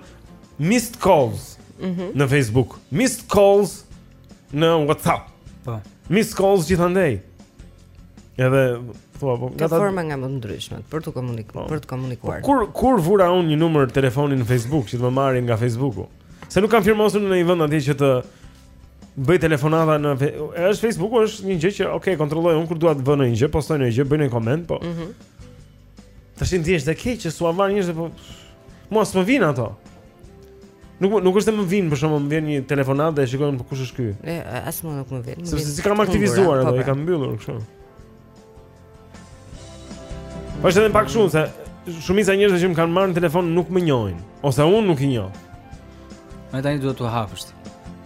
missed calls mm -hmm. në Facebook. Missed calls në WhatsApp. Po. Missed calls gjithandej. Edhe thua po ka forma nga më të ndryshme për të komunikuar, po. për të komunikuar. Po, kur kur vura unë një numër telefoni në Facebook që të më marrin nga Facebooku. Se nuk kam firmosur në një vend atje që të bëj telefonata në është Facebooku është një gjë që okay, kontrolloj unë kur dua të vë ndonjë gjë, postoj ndonjë gjë, bëj një koment, po. Mhm. Mm Tash ndihesh keq që s'u marr njerëz po mua s'më vin ato. Nuk nuk është se më vin për shembull, më vjen një telefonatë dhe e shikojmë po kush është ky. E as më nuk më vjen. Sepse s'i kam aktivizuar ato, po, i po. kam mbyllur kështu. Po është edhe pak shumë se shumica e njerëzve që më kanë marrë në telefon nuk më njohin ose unë nuk i njoh. Më tani duhet të hapësh ti.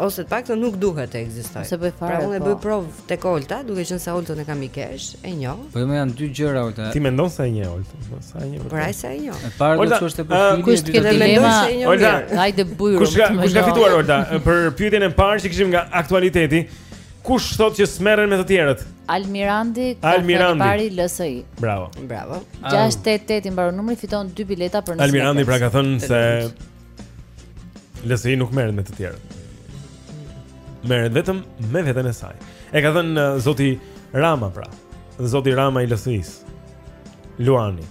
ose të paktën nuk duhet të ekzistojë. S'e bëj fare. Pra unë e po. bëj provë tek Olta, duke qenë se Oltën e kam mikeshë, e njoh. Po më janë dy gjëra Olta. Ti mendon se e njeh Oltën, po sa e njeh. Por ai sa e njeh. E para do të thoshte për filmin. Kush të ketë dilema? Olta, hajde bujrum. Kush ka kush ka fituar Olta për pyetjen e parë që kishim nga aktualiteti? Kush thotë që s'merren me të tjerët? Almirandi, Almirandi. pari LSI. Bravo. Bravo. 688 i mbaron numri fiton dy bileta për nesër. Almirandi pra ka thënë se LSI nuk merret me të tjerët Merret vetëm me veten e saj E ka thënë uh, zoti Rama pra Zoti Rama i LSI-së Luani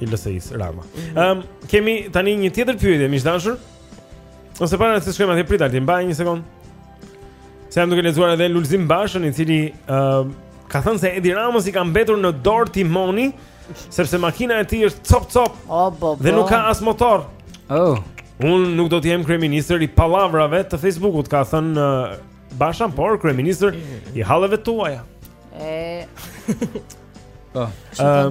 i LSI-së Rama um, Kemi tani një tjetër pyetje, miq të dashur Ose para se të shkojmë atje prit Altin Mbaje një sekundë Se jam duke lexuar edhe Lulzim Bashën, i cili uh, ka thënë se Edi Ramës i ka mbetur në dorë timoni, sepse makina e tij është copë-copë oh, bo, bo. dhe nuk ka as motor. Oh. Unë nuk do t'jem kryeministër i pallavrave të Facebookut, ka thënë uh, Basha, por kryeministër i halleve tuaja. E... Po. Uh,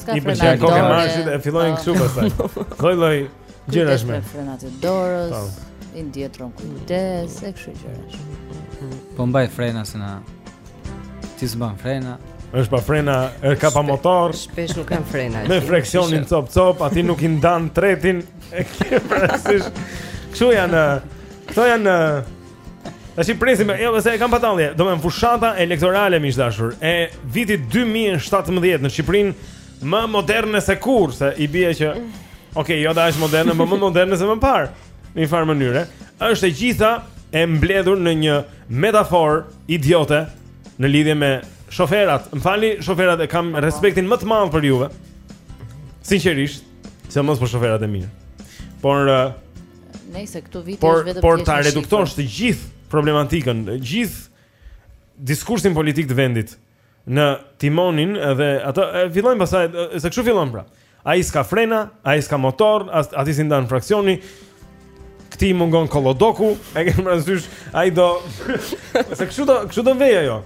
S'ka frenat e dorës. I përqenë koke marshit e fillojnë këtu pastaj. Lloj-lloj gjërash me. Kujdes për frenat e dorës, po. i ndërron kujdes, e kështu gjërash me. Po mbaj frena se na... Ti s'mban frena. Është pa frena, është ka pa motor. Shpesh nuk kanë frena. Me freksionin copë-copë, aty nuk i ndan tretin. Kështu janë, këto janë Tash i presim, jo, se e kam patallje. Do të them fushata elektorale më e dashur e vitit 2017 në Shqipërinë më moderne se kurrë, se i bie që Ok, jo dhe aq është moderne, po më moderne se më parë. Në një farë mënyre, është e gjitha e mbledhur në një metaforë idiote në lidhje me shoferat. Më falni, shoferat, e kam respektin më të madh për juve. Sinqerisht, sidomos për shoferat e mirë. Por Nëse këtu viti është vetëm por ta reduktosh të gjithë problematikën, gjithë diskursin politik të vendit në timonin edhe ata fillojnë pastaj se kështu fillon pra. Ai s'ka frena, ai s'ka motor, atij s'i ndan fraksioni. Këtij i mungon kollodoku, e ke parasysh, ai do se kështu do, kështu do vejë ajo.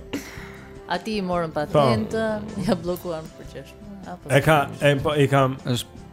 Atij i morën po. patentën, ja bllokuan për çesh. E ka, e po i kam, është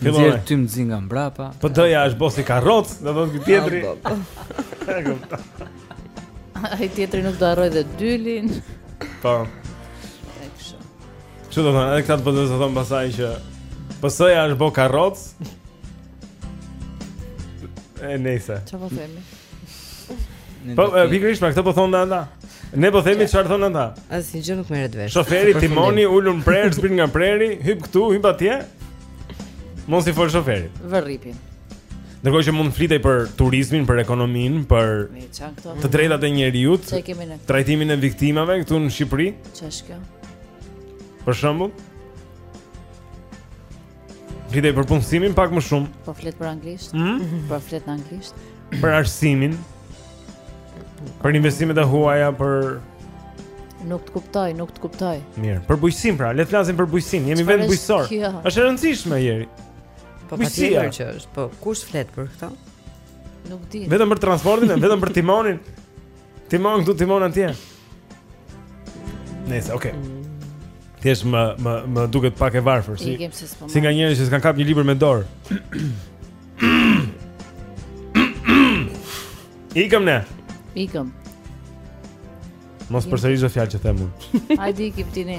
Fillon tym i zi nga mbrapa. PD-ja është bo si karrocë, do të thotë tjetri. Ai tjetri nuk do harroj dhe dylin. Po. Kështu do të thonë, edhe këta do të thonë pastaj që PS-ja është bo karrocë. E nejse. Ça po themi? Po pikërisht pra këtë po thonë ata. Ne po themi çfarë thonë ata. Asnjë gjë nuk merret vesh. Shoferi timoni ulur në prehër, zbrit nga prehri, hyp këtu, hyp atje. Mos i fol shoferit. Vër rripin. Ndërkohë që mund të flitej për turizmin, për ekonominë, për të drejtat e njeriut, trajtimin e viktimave këtu në Shqipëri. Ç'është kjo? Për shembull, Flitej për punësimin pak më shumë. Po flet për anglisht. Mm? Po flet në anglisht. Për arsimin. Për investimet e huaja për Nuk të kuptoj, nuk të kuptoj. Mirë, për bujqësinë pra, le të flasim për bujqësinë. Jemi vend bujqësor. Është e rëndësishme Eri. Po patjetër që është. Po kush flet për këtë? Nuk di. Vetëm për transportin, vetëm për timonin. Timon këtu, timon atje. Nejse, okay. Thjesht më më më duket pak e varfër si. Si nga njerëz që s'kan kap një libër me dorë. Ikëm ne. Ikëm. Mos përsërit çdo fjalë që them unë. Hajde ikim ti ne.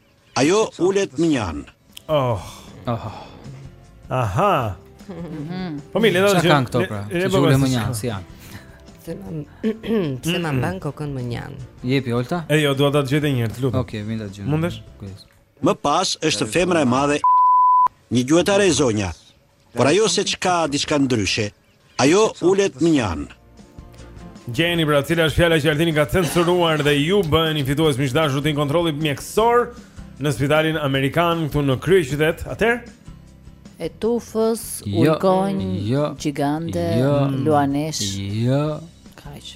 Ajo ulet mënjanë. Oh. Oh. Aha. Mhm. Po më le ta dëgjoj. Çka kanë këto pra? Që ulet mënjanë, si janë. Se mban se mban mban kokën mënjanë. Jepi Olta? E jo, dua ta dëgjoj edhe një herë, lutem. Okej, vjen ta dëgjoj. Mundesh? Kujdes. Më pas është femra e madhe një gjuetare e zonja, Por ajo seç ka diçka ndryshe, ajo ulet mënjanë. Gjeni pra cila është fjala që Altini ka censuruar dhe ju bëheni fitues miq të dashur të një kontrolli mjekësor në spitalin amerikan këtu në kryeqytet. Atëherë e tufës, jo, ulkonj, jo, gjigande, jo, luanesh. Jo. Kaq.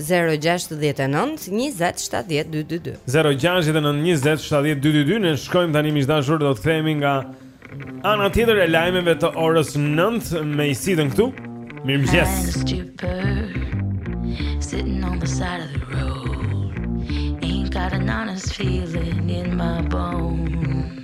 0-6-19-27-12-2 0-6-19-27-12-2 Ne shkojmë tani miq të dashur Do të kthehemi nga ana tjetër e lajmeve të orës 9 Mbeti sytë këtu Mirëmëngjes Sitting on the side of the road Ain't got an honest feeling in my bones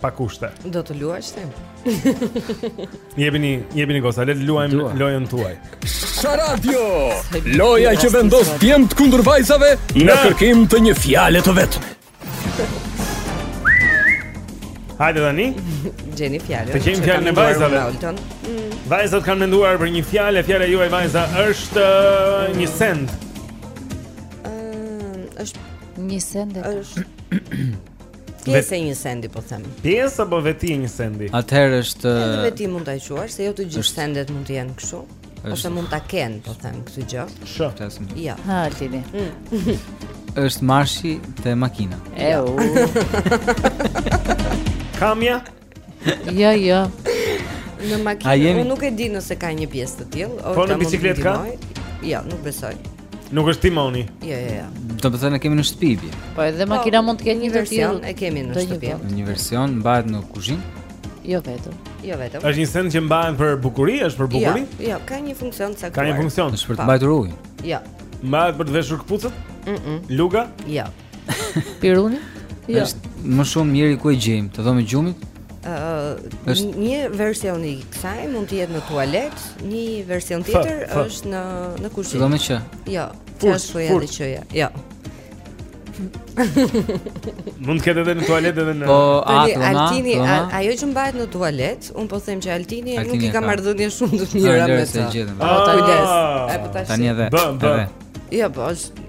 pa kushte. Do të luash ti. Jepini, jepini goca, le të luajmë lojën tuaj. Sa radio. Loja që vendos djemtë kundër vajzave në kërkim të një fjale të vetme. Hajde tani. Gjeni fjalën. Të gjejmë fjalën e vajzave. Mm. Vajzat kanë menduar për një fjalë, fjala juaj vajza është uh, një send. Ëh, është një send. Është Pjesë e një sendi po them. Pjesë apo veti e një sendi? Atëherë është Edhe veti mund ta quash, se jo të gjithë sendet mund të jenë kështu. Ose mund ta kenë, po them këtë gjë. Sho, tasim. Jo. Altini. Mm. Është marshi te makina. Jo. Kambja? Jo, jo. Në makinë, jemi... unë nuk e di nëse ka një pjesë të tillë, ose po, në bicikletë ka? Jo, nuk besoj. Nuk është timoni. Jo, jo, jo. Domethënë e kemi në shtëpi. Po edhe po, makina mund të ketë një version, e kemi në shtëpi. Një version mbahet në kuzhinë? Jo vetëm. Jo vetëm. Është një send që mbahet për bukuri, është për bukuri? Jo, jo, ka një funksion të caktuar. Ka një funksion. Është për të po. mbajtur ujë. Jo. Mbahet për të veshur këpucët? Mhm. Luga? Jo. Piruni? Jo. Është më shumë mirë, ku e gjejmë, te dhoma e gjumit? Uh, është... një version i kësaj mund të jetë në tualet, një version tjetër fë, fë. është në në kuzhinë. Do më që? Jo, thjesht po ja që ja. Jo. mund të ketë edhe në tualet edhe në Po, atë na. Altini, a, ajo që mbahet në tualet, unë po them që Altini nuk i ka marrëdhënie shumë të mira me të. Po, tani edhe. Tani edhe. Jo, po,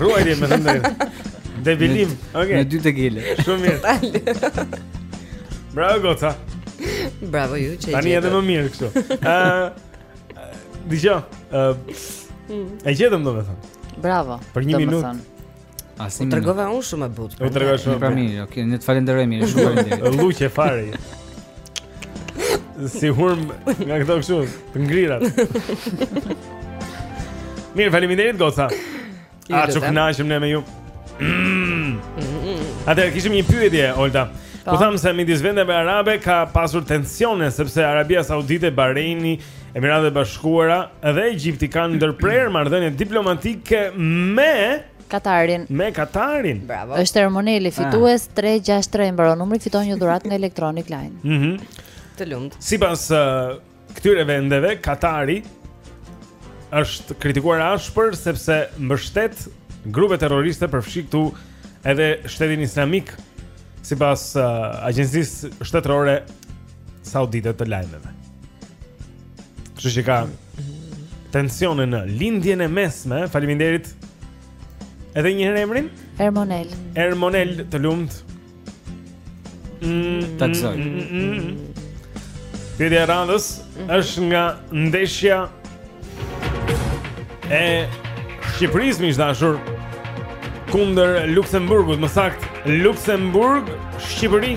Ruajtje me të drejtë. Debilim. Okej. Me dy të gele. Shumë mirë. Bravo Goca. Bravo ju që Tani edhe më mirë kështu. Ë Dijo, ë mm. e gjetëm domethënë. Bravo. Për një minutë. Asim. U tregova unë shumë e butë. U tregova shumë. Pra mirë, okay, ne të falenderojmë, shumë faleminderit. Luqe fare. Si hurm nga këto kështu, të ngrirat. Mirë, faleminderit goca. Ah ç'u kënaqëm ne me ju. Mm. Atëherë kishim një pyetje, Olta. Po. Ku thamë se midis vendeve arabe ka pasur tensione sepse Arabia Saudite, Bahreini, Emiratet e Bashkuara dhe Egjipti kanë ndërprerë marrëdhënie diplomatike me Katarin. Me Katarin. Bravo. Është Ermoneli ah. fitues 363 mbaron numri fiton një dhuratë nga Electronic Line. Mhm. Mm, të lumtë. Sipas uh, këtyre vendeve, Katari është kritikuar ashpër sepse mbështet grupe terroriste përfshi këtu edhe shtetin islamik sipas uh, agjencisë shtetërore saudite të lajmeve. Kështu që ka tensione në lindjen e mesme. Faleminderit. Edhe një herë emrin? Ermonel. Ermonel, të lumtë. Mm, Ta gëzosh. Mm, mm, mm, mm. Pyetja e radhës është nga ndeshja e Shqipërisë miq të dashur kundër Luksemburgut, më saktë Luksemburg, Shqipëri.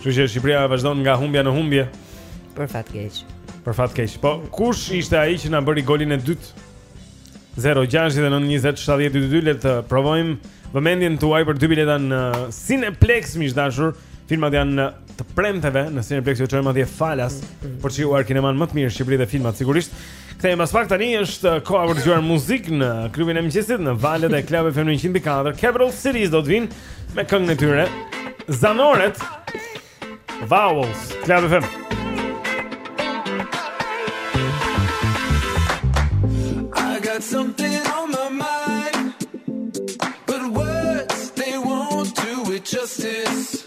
Kështu që Shqipëria vazhdon nga humbja në humbje. Për fat keq. Për fat keq. Po kush ishte ai që na bëri golin e dytë? 0692070222 le të provojmë vëmendjen tuaj për dy bileta në Cineplex miq të dashur. Filmat janë të premteve në Cineplex ju çojmë atje falas për të shikuar kinemanë më të mirë në Shqipëri dhe filmat sigurisht. Kthehemi pas pak tani është koha për të dëgjuar muzikë në klubin e mëngjesit në valët e Club FM 104. Capital Cities do të vijnë me këngën e tyre. Zanoret Vowels, Club FM. I got something on my mind. But words they won't do it justice.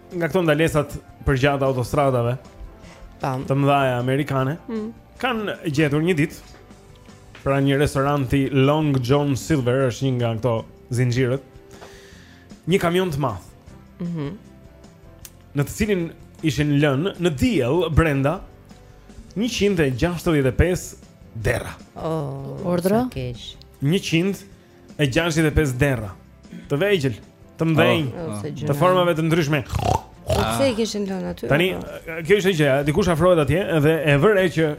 nga këto ndalesat përgjatë autostradave. Tam. Të mëdhaja amerikane. Mm. Kanë gjetur një ditë pranë një restoranti Long John Silver është një nga këto zinxhirët. Një kamion të madh. Mhm. Mm në të cilin ishin lënë në diell brenda 165 derra. Oh, ordra. 100 e 65 derra. Të vegjël, të mdhenj, oh, oh, të formave të ndryshme. Po pse e kishin lënë aty? Tani, kjo ishte gjëja, dikush afrohet atje dhe e vë re që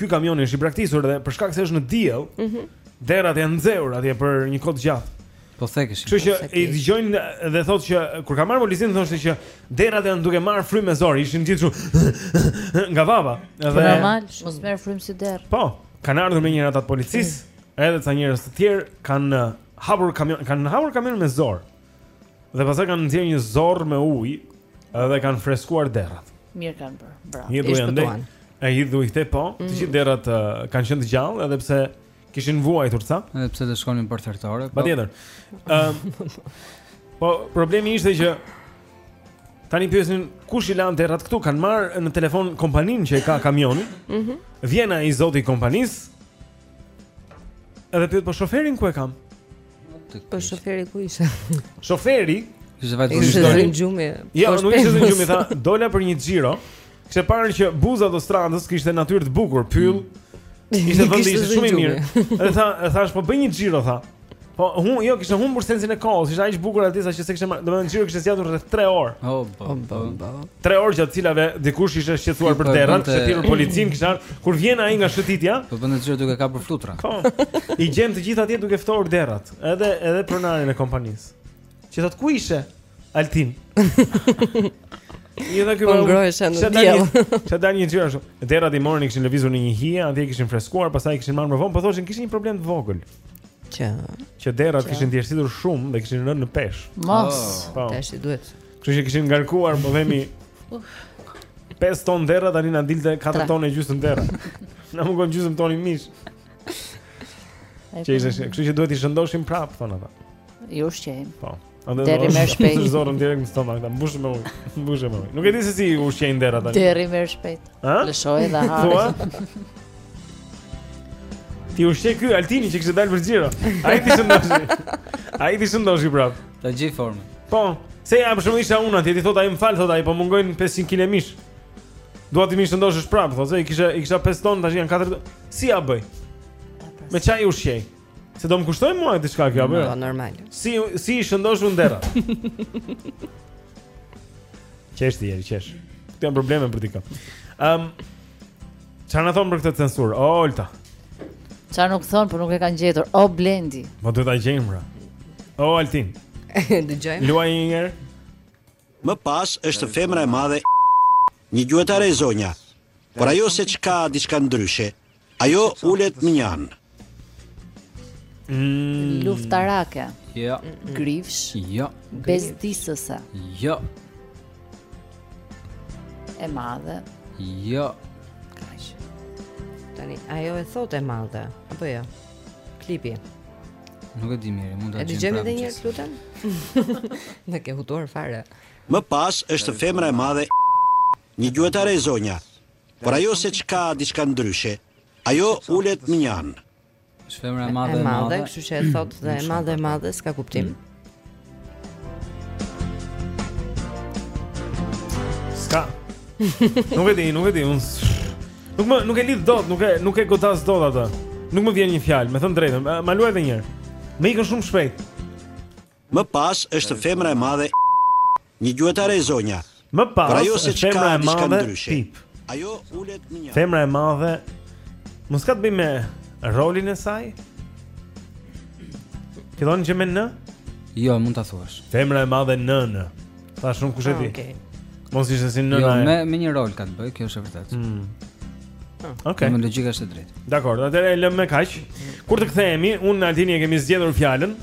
ky kamion është i braktisur dhe për shkak se është në diell, ëh, mhm. derrat janë nxehur atje për një kohë të gjatë. Po thekeshin. Kështu që i dëgjojnë dhe thotë që kur ka marrë policin thoshte që derrat janë duke marrë frymë me zor, ishin gjithë nga vapa. Edhe normal, mos merr frymë si derr. Po, kanë ardhur menjëherë ata të policisë. Edhe ca njerëz të tjerë kanë hapur kamion, kanë hapur kamion me zor. Dhe pastaj kanë nxjerrë një zorrë me ujë dhe kanë freskuar derrat. Mirë kanë bërë. Bravo. Një duhet ndaj. Ai i duhet te po, të gjithë mm. derrat uh, kanë qenë të gjallë edhe pse kishin vuajtur ca. Edhe pse do shkonin për thertore. Po. Patjetër. Ëm Po problemi ishte që tani pyesin kush i la derrat këtu, kanë marrë në telefon kompaninë që e ka kamionin. Mhm. Vjen ai zoti i kompanisë, Edhe pyet po shoferin ku e kam? Po shoferi ku ishte? Shoferi ishte vajtë te shoferi. Ishte në gjumë. Jo, nuk ishte në gjumë, tha, dola për një xhiro. Kishte parë që buzë autostradës kishte natyrë të bukur, pyll. Mm. Ishte vendi ishte shumë i mirë. Edhe tha, e thash po bëj një xhiro, tha. Po, hu, jo, kishte humbur sensin e kohës, ishte aq bukur aty saqë s'e kishte, domethënë xhiro kishte zgjatur rreth 3 orë. Oh, po, po, po. po. Tre orë gjatë të cilave dikush ishte shqetësuar për derrat, bënte- kishte thirrur policin, kishte ardhur. Kur vjen ai nga shëtitja, Po bën xhiro duke kapur flutra. po, i gjen të gjithë atje duke ftohur derrat, edhe edhe pronarin e kompanisë. Që thotë ku ishe? Altin. Jo tha ky Po vau- ngrohesha në Kisha dalë diell. një- Kisha dalë një gjë ashtu. Derrat i morën i kishin lëvizur në një hije, atje i kishin freskuar, pastaj i kishin marrë më vonë, po thoshin kishin një problem të vogël. Që që derrat kishin djersitur shumë dhe kishin rënë në peshë. Mos, oh. po. tash i duhet. Kështu që kishin ngarkuar, po themi 5 ton derra tani na dilte 4 ton e gjysmë derra. Na mungon gjysmë toni mish. Që ishte, kështu që duhet t'i shëndoshim prap thonë ata. I ushqejmë. Po. Deri më shpejt. Të zorrën direkt në stomak, ta mbushim me ujë. Mbushim me ujë. Nuk e di se si ushqejnë derra tani. Deri më shpejt. Lëshoj dha. Thua? T'i ushqejë ky Altini që kishte dalë për xhiro. Ai t'i shëndoshë. Ai t'i shëndoshë prap. Ta gjejë formën. Po, se për shembull isha unë atje, ti thot ai më fal, thot ai po mungojnë 500 kg mish. Dua të m'i shëndoshësh prap, thot se i kisha i kisha 5 ton, tash janë 4. Si ia bëj? Me ça i ushqej. Se do më kushtojë mua diçka kjo apo jo? Po normal. Si si i shëndosh unë derra. Qesh ti, qesh. Këto janë probleme për dikë. Ehm. Um, Çfarë na thonë për këtë censurë? O Olta. Çfarë nuk thonë, por nuk e kanë gjetur. O Blendi. Po do ta gjejmë pra. O Altin. Dëgjojmë. Luaj një herë. Më pas është femra e madhe një gjuetare e zonja. Por ajo seç ka diçka ndryshe. Ajo ulet mënjanë. Mm. Luftarake. Jo. Grifsh. Jo. Bezdisëse. Jo. E madhe. Jo. Kaq. Tani ajo e thotë e madhe, apo jo? Klipi. Nuk e di mirë, mund ta dëgjojmë. E dëgjojmë edhe një herë, lutem. Na ke hutuar fare. Më pas është femra e madhe një gjuetare e zonja. Por ajo se çka diçka ndryshe, ajo ulet mënjanë. Është femra e madhe e madhe, kështu që e thotë dhe e madhe e madhe s'ka kuptim. S'ka. Nuk e di, nuk e di, unë nuk më nuk e lidh dot, nuk e nuk e godas dot atë. Nuk më vjen një fjalë, me thënë drejtën. Ma luaj edhe një herë. Më ikën shumë shpejt. Më pas është femra e madhe Një gjuetare e zonja. Më pas është femra e madhe tip. Ajo ulet mënjanë. Femra e madhe mos ka të bëjë me rolin e saj? Fillon që me në? Jo, mund ta thuash. Femra e madhe nënë. Tha shumë kush e di. Ah, okej. Okay. Mos ishte si nëna. Jo, me me një rol ka të bëjë, kjo është e vërtetë. Mm. Ah. Okej. Okay. Në logjikë është e drejtë. Dakord, atëherë e lëmë me kaq. Kur të kthehemi, unë dhe Altini e kemi zgjedhur fjalën.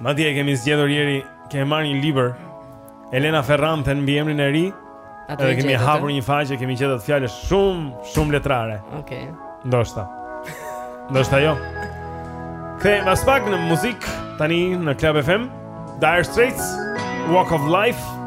Madje e kemi zgjedhur Jeri Kemi marrë një libër Elena Ferranten Mbiemri i ri Atë Edhe kemi hapur një faqe Kemi gjetur fjalë shumë, shumë letrare Ok Ndoshta Ndoshta jo Kthehemi mbas pak në muzikë Tani në Club FM Dire Straits Walk of Life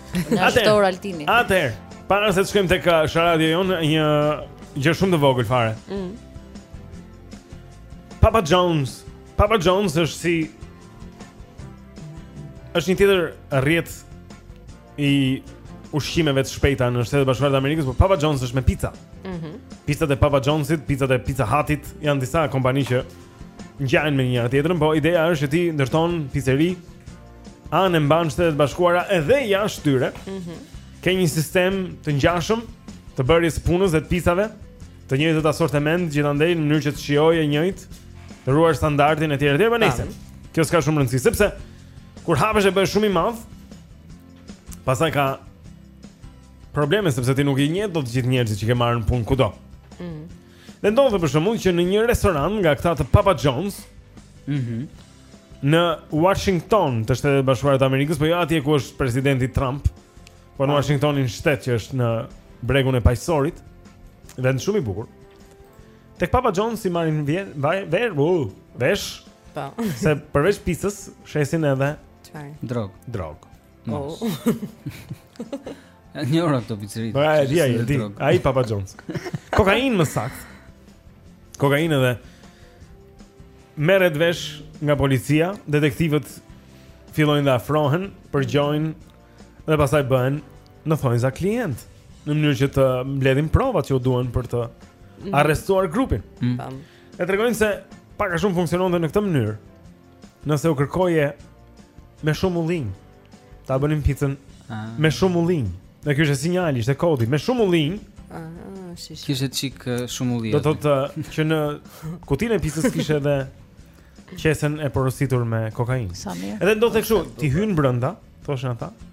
Na shtor Altini. Atëherë, para se të shkojmë tek uh, sharada jonë, një gjë shumë të vogël fare. Mm. Papa John's. Papa John's është si është një tjetër rrjet i ushqimeve të shpejta në Shtetet e Bashkuara të Amerikës, por Papa John's është me pizza. Mhm. Mm Pizzat e Papa John's-it, pizzat e Pizza Hut-it janë disa kompani që ngjajnë me njëra-tjetrën, po ideja është që ti ndërton pizzeri anembanë Shteteve të Bashkuara edhe jashtë tyre. Mhm. Mm Ke një sistem të ngjashëm të bërjes së punës dhe të picave, të njëjtin asortiment gjithandej në mënyrë që të shijojë e njëjtë, të ruajë standardin e të tjera dhe më nesër. Kjo s'ka shumë rëndësi sepse kur hapesh e bëhesh shumë i madh, pastaj ka probleme sepse ti nuk i njeh dot gjithë njerëzit që ke marrë në punë kudo. Mhm. Mm dhe ndodh për shembull që në një restoran nga këta të Papa John's, mhm, mm Në Washington të Shteteve të Bashkuara të Amerikës, po jo atje ku është presidenti Trump, por në Washingtonin shtet që është në bregun e Paqësorit, vend shumë i bukur. Tek Papa John's-i marrin vjen, vaj, ver, u, vesh, Po. se përveç picës shesin edhe Çfarë? Drogë. Drogë. Oh. Njëra nga këto pizzeri. Po ai dia i di. Ai Papa John's. Kokainë më saktë. Kokainë edhe merret vesh nga policia, detektivët fillojnë të afrohen, përgjojnë dhe pastaj bëhen në thonjëza klientë në mënyrë që të mbledhin provat që u duhen për të mhm. arrestuar grupin. Mm. E tregojnë se pak a shumë funksiononte në këtë mënyrë. Nëse u kërkoje me shumë ullinj, ta bënim picën ah. me shumë ullinj. Dhe ky ishte sinjali, ishte kodi, me shumë ullinj. Ah, shish. Kishte çik eh, shumë ullinj. Do thotë eh, që në kutinë e picës kishte edhe qesen e porositur me kokainë. Edhe ndodhte kështu, ti hyn brenda, thoshin ata.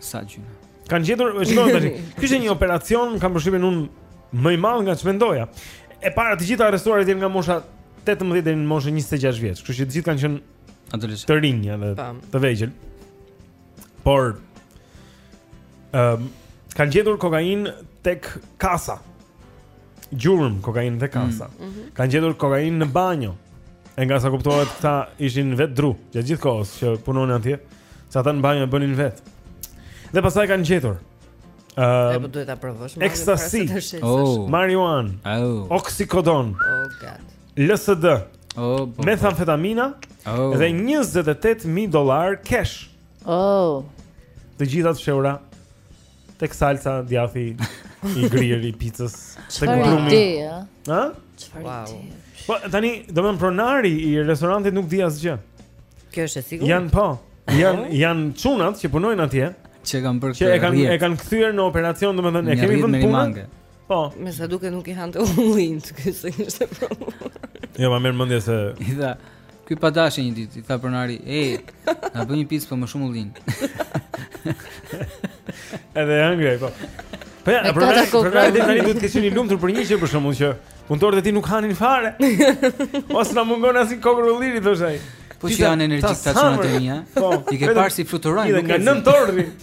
Sa gjyna. Kan gjetur, shikoni tani. Ky ishte një operacion, kam përshtypjen un më i madh nga ç'mendoja. E para të gjithë të arrestuarit janë nga mosha 18 deri në moshën 26 vjeç, kështu që të gjithë kanë qenë adoleshent. Të rinj edhe të vegjël. Por ëm um, kanë gjetur kokainë tek kasa. gjurmë kokainë te kasa. Mm. Mhm. Kanë gjetur kokainë në banjo. E nga sa kuptohet këta ishin vetë dru, gjatë gjithë kohës që punonin atje, se ata në banjo e bënin vetë. Dhe pastaj kanë gjetur ë uh, po duhet ta provosh. Ekstasi. Oh. Marijuan. Oh. Oksikodon. Oh god. LSD. Oh, po, po. Metamfetamina. Oh. Dhe 28000 dollar cash. Oh. Të gjitha të fshehura Tek salca djathi i grirë i picës. Tek brumi. Ha? Çfarë? Wow. Po tani, domethënë pronari i restorantit nuk di asgjë. Kjo është e sigurt. Jan po. Jan jan çunat që punojnë atje. Që kanë bërë këtë. Që e kanë e kanë kthyer në operacion, domethënë e kemi vënë punën. Po. Me sa duket nuk i hante ullinjtë, kjo është problemi. Jo, ma merr mendja se... I tha, ky pa dashje një ditë, i tha pronari, e, na bëj një picë po me shumë ullinj. Edhe e hëngri, po. Po ja, pronari, pronari dhe tani duhet të ketë qenë i lumtur për një gjë, për shkakun që punëtorët e tij nuk hanin fare. Po s'na mungon asnjë kokërr ulliri, thoshte ai. Po që janë energjik çunat e mi, po, i ke parë si fluturojnë. Nga motorri.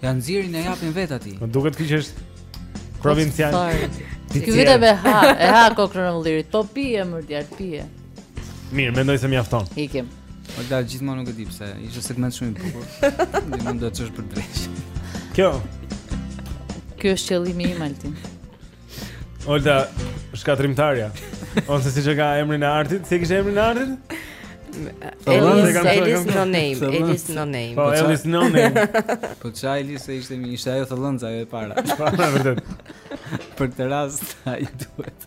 Ja nxjerrin ja japin vet aty. Më duket ti që është provincial. Ti vetë me ha, e ha kokrrën e ullirit. Po pije më djal, pije. Mirë, mendoj se mjafton. Ikim. Po da gjithmonë nuk e di pse, ishte segment shumë i bukur. Ne mund të çojë për dreq. Kjo. Ky është qëllimi im Altin. Olta shkatërrimtarja. Ose siç e ka emrin e artit, si kishte emrin e artit? Elis, Elis no name, Elis no name. Po, po Elis no name. Po ça Elis e ishte mi, ishte ajo thëllënza ajo e para. Po, vërtet. Për këtë rast ai duhet.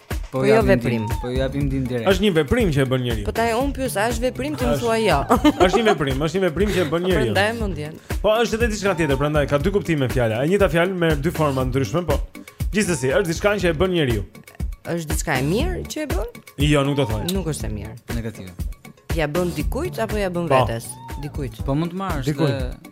Po, po jo veprim. Po ju japim din direkt. Është një veprim që e bën njeriu. Po tani un pyes, a është veprim ti më thua jo. Është një veprim, është një veprim që e bën njeriu. Prandaj mendjen. Po është edhe diçka tjetër, prandaj ka dy kuptime fjala. E njëjta fjalë me dy forma të ndryshme, po. Gjithsesi, është diçka që e bën njeriu. Është diçka e mirë që e bën? Jo, nuk do thoj. Nuk është e mirë. Negative. Ja bën dikujt apo ja bën po. vetes? Dikujt. Po mund të marrësh. Dikujt.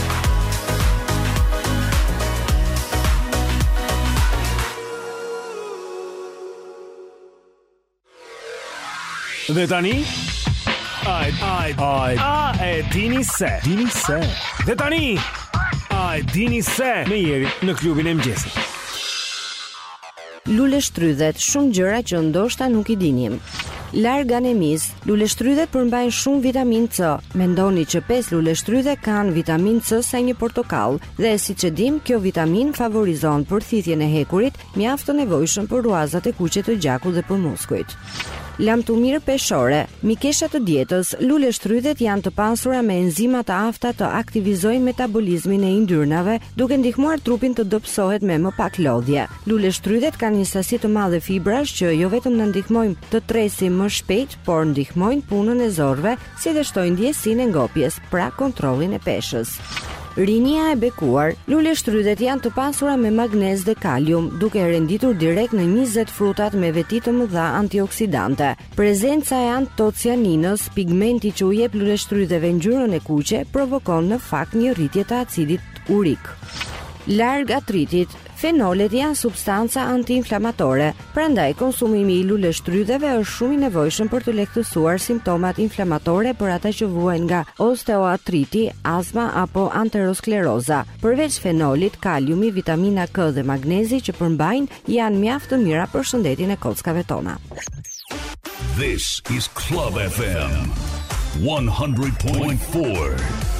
Dhe tani Ai ai ai a e dini se dini se Dhe tani A e dini se me Jerin në klubin e mëngjesit Luleshtrydhet, shumë gjëra që ndoshta nuk i dinim. Larg anemisë, luleshtrydhet përmbajnë shumë vitaminë C. Mendoni që 5 luleshtrydhe kanë vitaminë C sa një portokall dhe siç e dimë, kjo vitaminë favorizon përthithjen e hekurit, mjaft të nevojshëm për ruazat e kuqe të gjakut dhe për muskujt. Lamtumirë peshore, mikesha të dietës, luleshtrydhet janë të pasura me enzima të afta të aktivizojnë metabolizmin e yndyrnave, duke ndihmuar trupin të dobësohet me më pak lodhje. Luleshtrydhet kanë një sasi të madhe fibrash që jo vetëm na ndihmojnë të tresim më shpejt, por ndihmojnë punën e zorrëve, si dhe shtojnë ndjesinë e ngopjes, pra kontrollin e peshës. Rinia e bekuar, luleshtrydhet janë të pasura me magnez dhe kalium, duke renditur direkt në 20 frutat me veti të mëdha antioksidante. Prezenca e antocianinës, pigmenti që u jep luleshtrydheve ngjyrën e kuqe, provokon në fakt një rritje të acidit urik. Larg artritit, Fenolet janë substanca antiinflamatore, prandaj konsumimi i luleshtrydheve është shumë i nevojshëm për të lehtësuar simptomat inflamatore për ata që vuajnë nga osteoartriti, astma apo anteroskleroza. Përveç fenolit, kaliumi, vitamina K dhe magnezi që përmbajnë janë mjaft të mira për shëndetin e kockave tona. This is Club FM 100.4.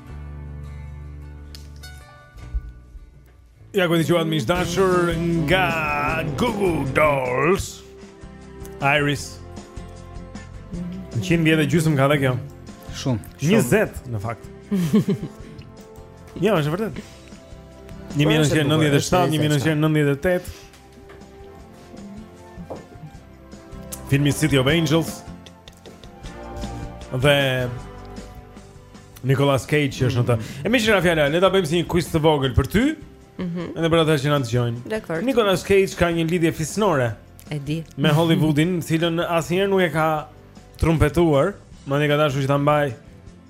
Ja ku dëgjuat miq të dashur nga Goo Goo Dolls. Iris. Një jetë e gjysmë ka dhe kjo. Shumë. 20 në fakt. Jo, është vërtet. 1997, 1998. Filmi City of Angels Dhe Nicolas Cage që është në të E meqë ra fjala, le ta bëjmë si një quiz të vogël për ty Mhm. Edhe për ata që na dëgjojnë. Dakord. Nicolas Cage ka një lidhje fisnore. E di. Me Hollywoodin, të cilën asnjëherë nuk e ka trumpetuar, madje ka dashur që ta mbajë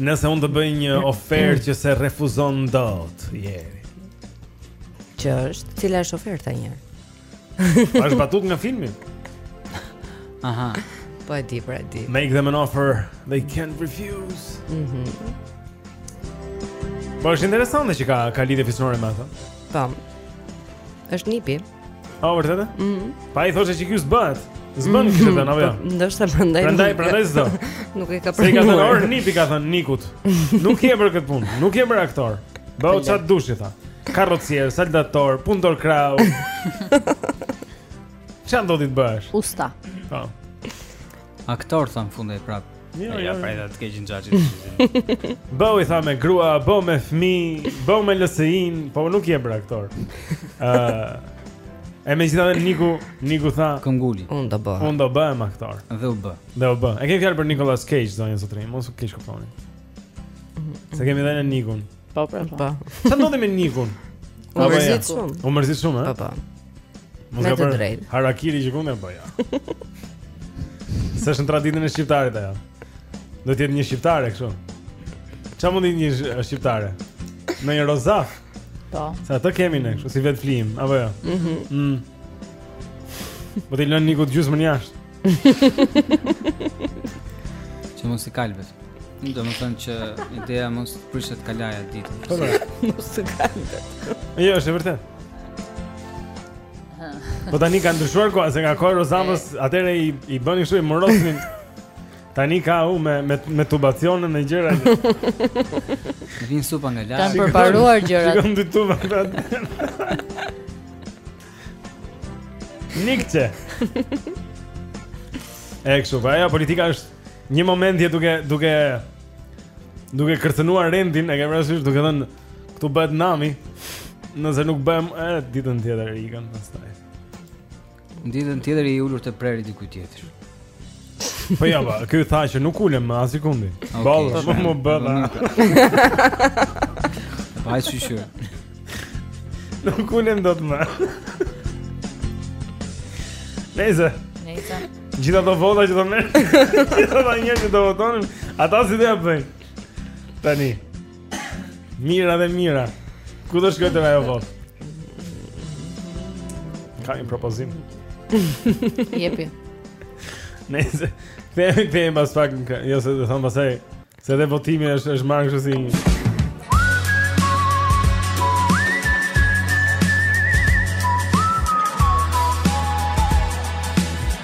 Nëse unë të bëj një ofertë që s'e refuzon dot, Jeri. Që është, cila është oferta një? Po është batutë nga filmi. Aha. Po e di, po e di. Make them an offer they can't refuse. Mhm. Mm po është interesante që ka ka lidhje fisnore me atë. Po. Është nipi. A oh, vërtetë? Mhm. Mm po i thoshte që ky s'bëhet. S'bën kishë mm, apo jo? Ndoshta prandaj. Prandaj prandaj s'do. Nuk e ka pranuar. Se ka thënë or nip i ka thënë Nikut. Nuk je për këtë punë. Nuk je për aktor. Bëhu ça të dush i tha. Karrocier, saldator, punëtor krahu. Ça do ti të bësh? Usta. Po. Aktor tha fundja prapë. Jo, ja jo, prandaj jo. të keqen xhaxhi. Bëhu i tha me grua, bëhu me fëmijë, bëhu me LSI-në, po nuk je për aktor. Ë uh, E megjithatë Niku, Niku tha Këmbënguli Unë do bëhem Unë do bëhem aktor Dhe u bë Dhe u bë E kemi fjalën për Nicolas Cage, zonja e zotërinj Mos u keqkuptoni Se kemi dhe ne Nikun Po, po, po. Ça ndodhi me Nikun? U mërzit shumë. U mërzit shumë, ha? Po, po. Mos e bëj. Harakiri që kundër po ja. Se është në traditën e shqiptarit, ajo? Do të jetë një shqiptare kështu. Çfarë mundi një shqiptare? Në një Rozafë. Po. Se e kemi ne kështu si vetëflijim, apo jo? Mhm. Mm Po t'i lënë Nikut gjysmën jashtë. Që mos i kalbet. Domethënë që ideja mos prishet kalaja ditën. Po pra. Mos të kalbet. Jo, është e vërtetë. Po tani kanë ndryshuar kohët se nga koha e Rozafës, atëherë i i bënin kështu i murosnin. Tani ka u me me me tubacione me gjëra. Vjen supa nga lart. Kanë përparuar gjërat. Shikon dy tuba këta. Nikçe. E kupton, po ajo politika është një moment, je duke duke duke kërcënuar rendin, e ke parasysh duke thënë këtu bëhet nami. Nëse nuk bëjmë ditën tjetër ikën pastaj. Në ditën tjetër i ulur te prehri diku tjetër. Po ja, ba, kjo tha që nuk ulem më asgjëkundi okay, Balë, më më bëdha Pa e qyshur Nuk ulem dot më Nejse Nejse Gjithë ato vota që të merrte Gjithë ata njerëz që do votonin Ata si do ja bëjnë Tani Mira dhe mira. Ku do shkojë ajo votë? Ka një propozim. Jepi. Nejse e themi e themi pas pak, jo se do thonë pastaj se edhe votimi është është marrë kështu si një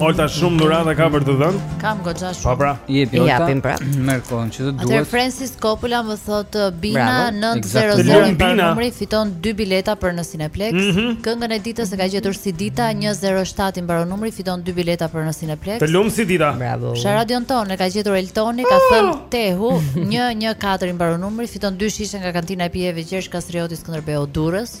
Olta shumë dhurata ka për të dhënë. Kam goxha shumë. Po pra, jepi Olta. Japim pra. Merr kohën që të duhet. Atëherë Francis Coppola më thot uh, Bina 900 për numri fiton dy bileta për në Cineplex. Mm -hmm. Këngën e ditës e ka gjetur Sidita 107 i mbaron numri fiton dy bileta për në Cineplex. Të lumtë Sidita. Bravo. Sharadën tonë e ka gjetur Eltoni ka oh! thënë Tehu 114 i mbaron numri fiton dy shishe nga kantina e pijeve Gjergj Kastrioti Skënderbeu Durrës.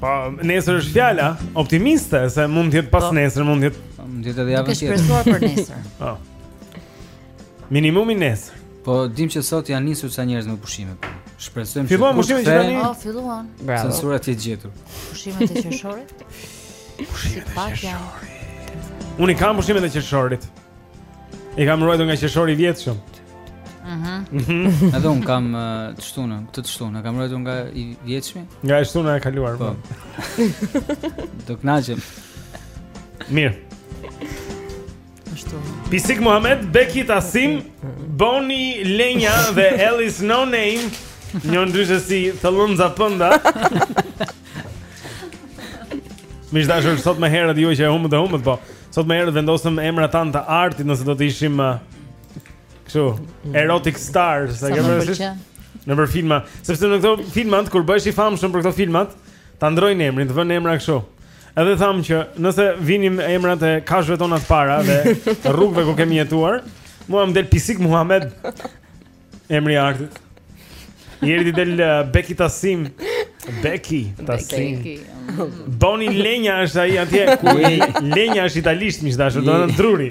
Po, nesër është fjala optimiste se mund të jetë pas po. nesër, mund të jetë. Po, mund të jetë edhe javën tjetër. Ke shpresuar për nesër. Po. Minimumi nesër. Po dim që sot janë nisur ca njerëz me pushime. Po. Shpresojmë se filluan pushimet që tani. Po, filluan. Bravo. Censura ti gjetur. Pushimet e qershorit. Pushimet e qershorit. Unë i kam pushimet e qershorit. I kam ruajtur nga qershori i vjetshëm. Mhm. Mm Edhe unë kam të shtunën, këtë të shtunën, kam ruajtur nga i vjetshmi. Nga e shtuna e kaluar. Po. po. Do kënaqem. Mirë kështu. Pisik Muhammed, Beki Tasim, Boni Lenja dhe Ellis No Name, njohur ndryshe si Thëllëza Penda. Miq të dashur sot më herët ju që e humbët e humbët po. Sot më herët vendosëm emrat tanë të artit nëse do të ishim uh, Kështu, mm. erotic stars, saktësisht? Nëpër filma, sepse në këto filmat, kur bëhesh i famshëm për këto filmat, ta ndërrojnë emrin, të vënë emra kështu. Edhe thamë që nëse vinim emrat e kafshëve tona të para dhe rrugëve ku kemi jetuar, mua më del Pisik Muhammed, emri i artit. Jerit i del uh, Beki Tasim, Beki Tasim. Beki. Boni Lenja është ai atje, ku Lenja është italisht, miq të dashur, do të thonë druri.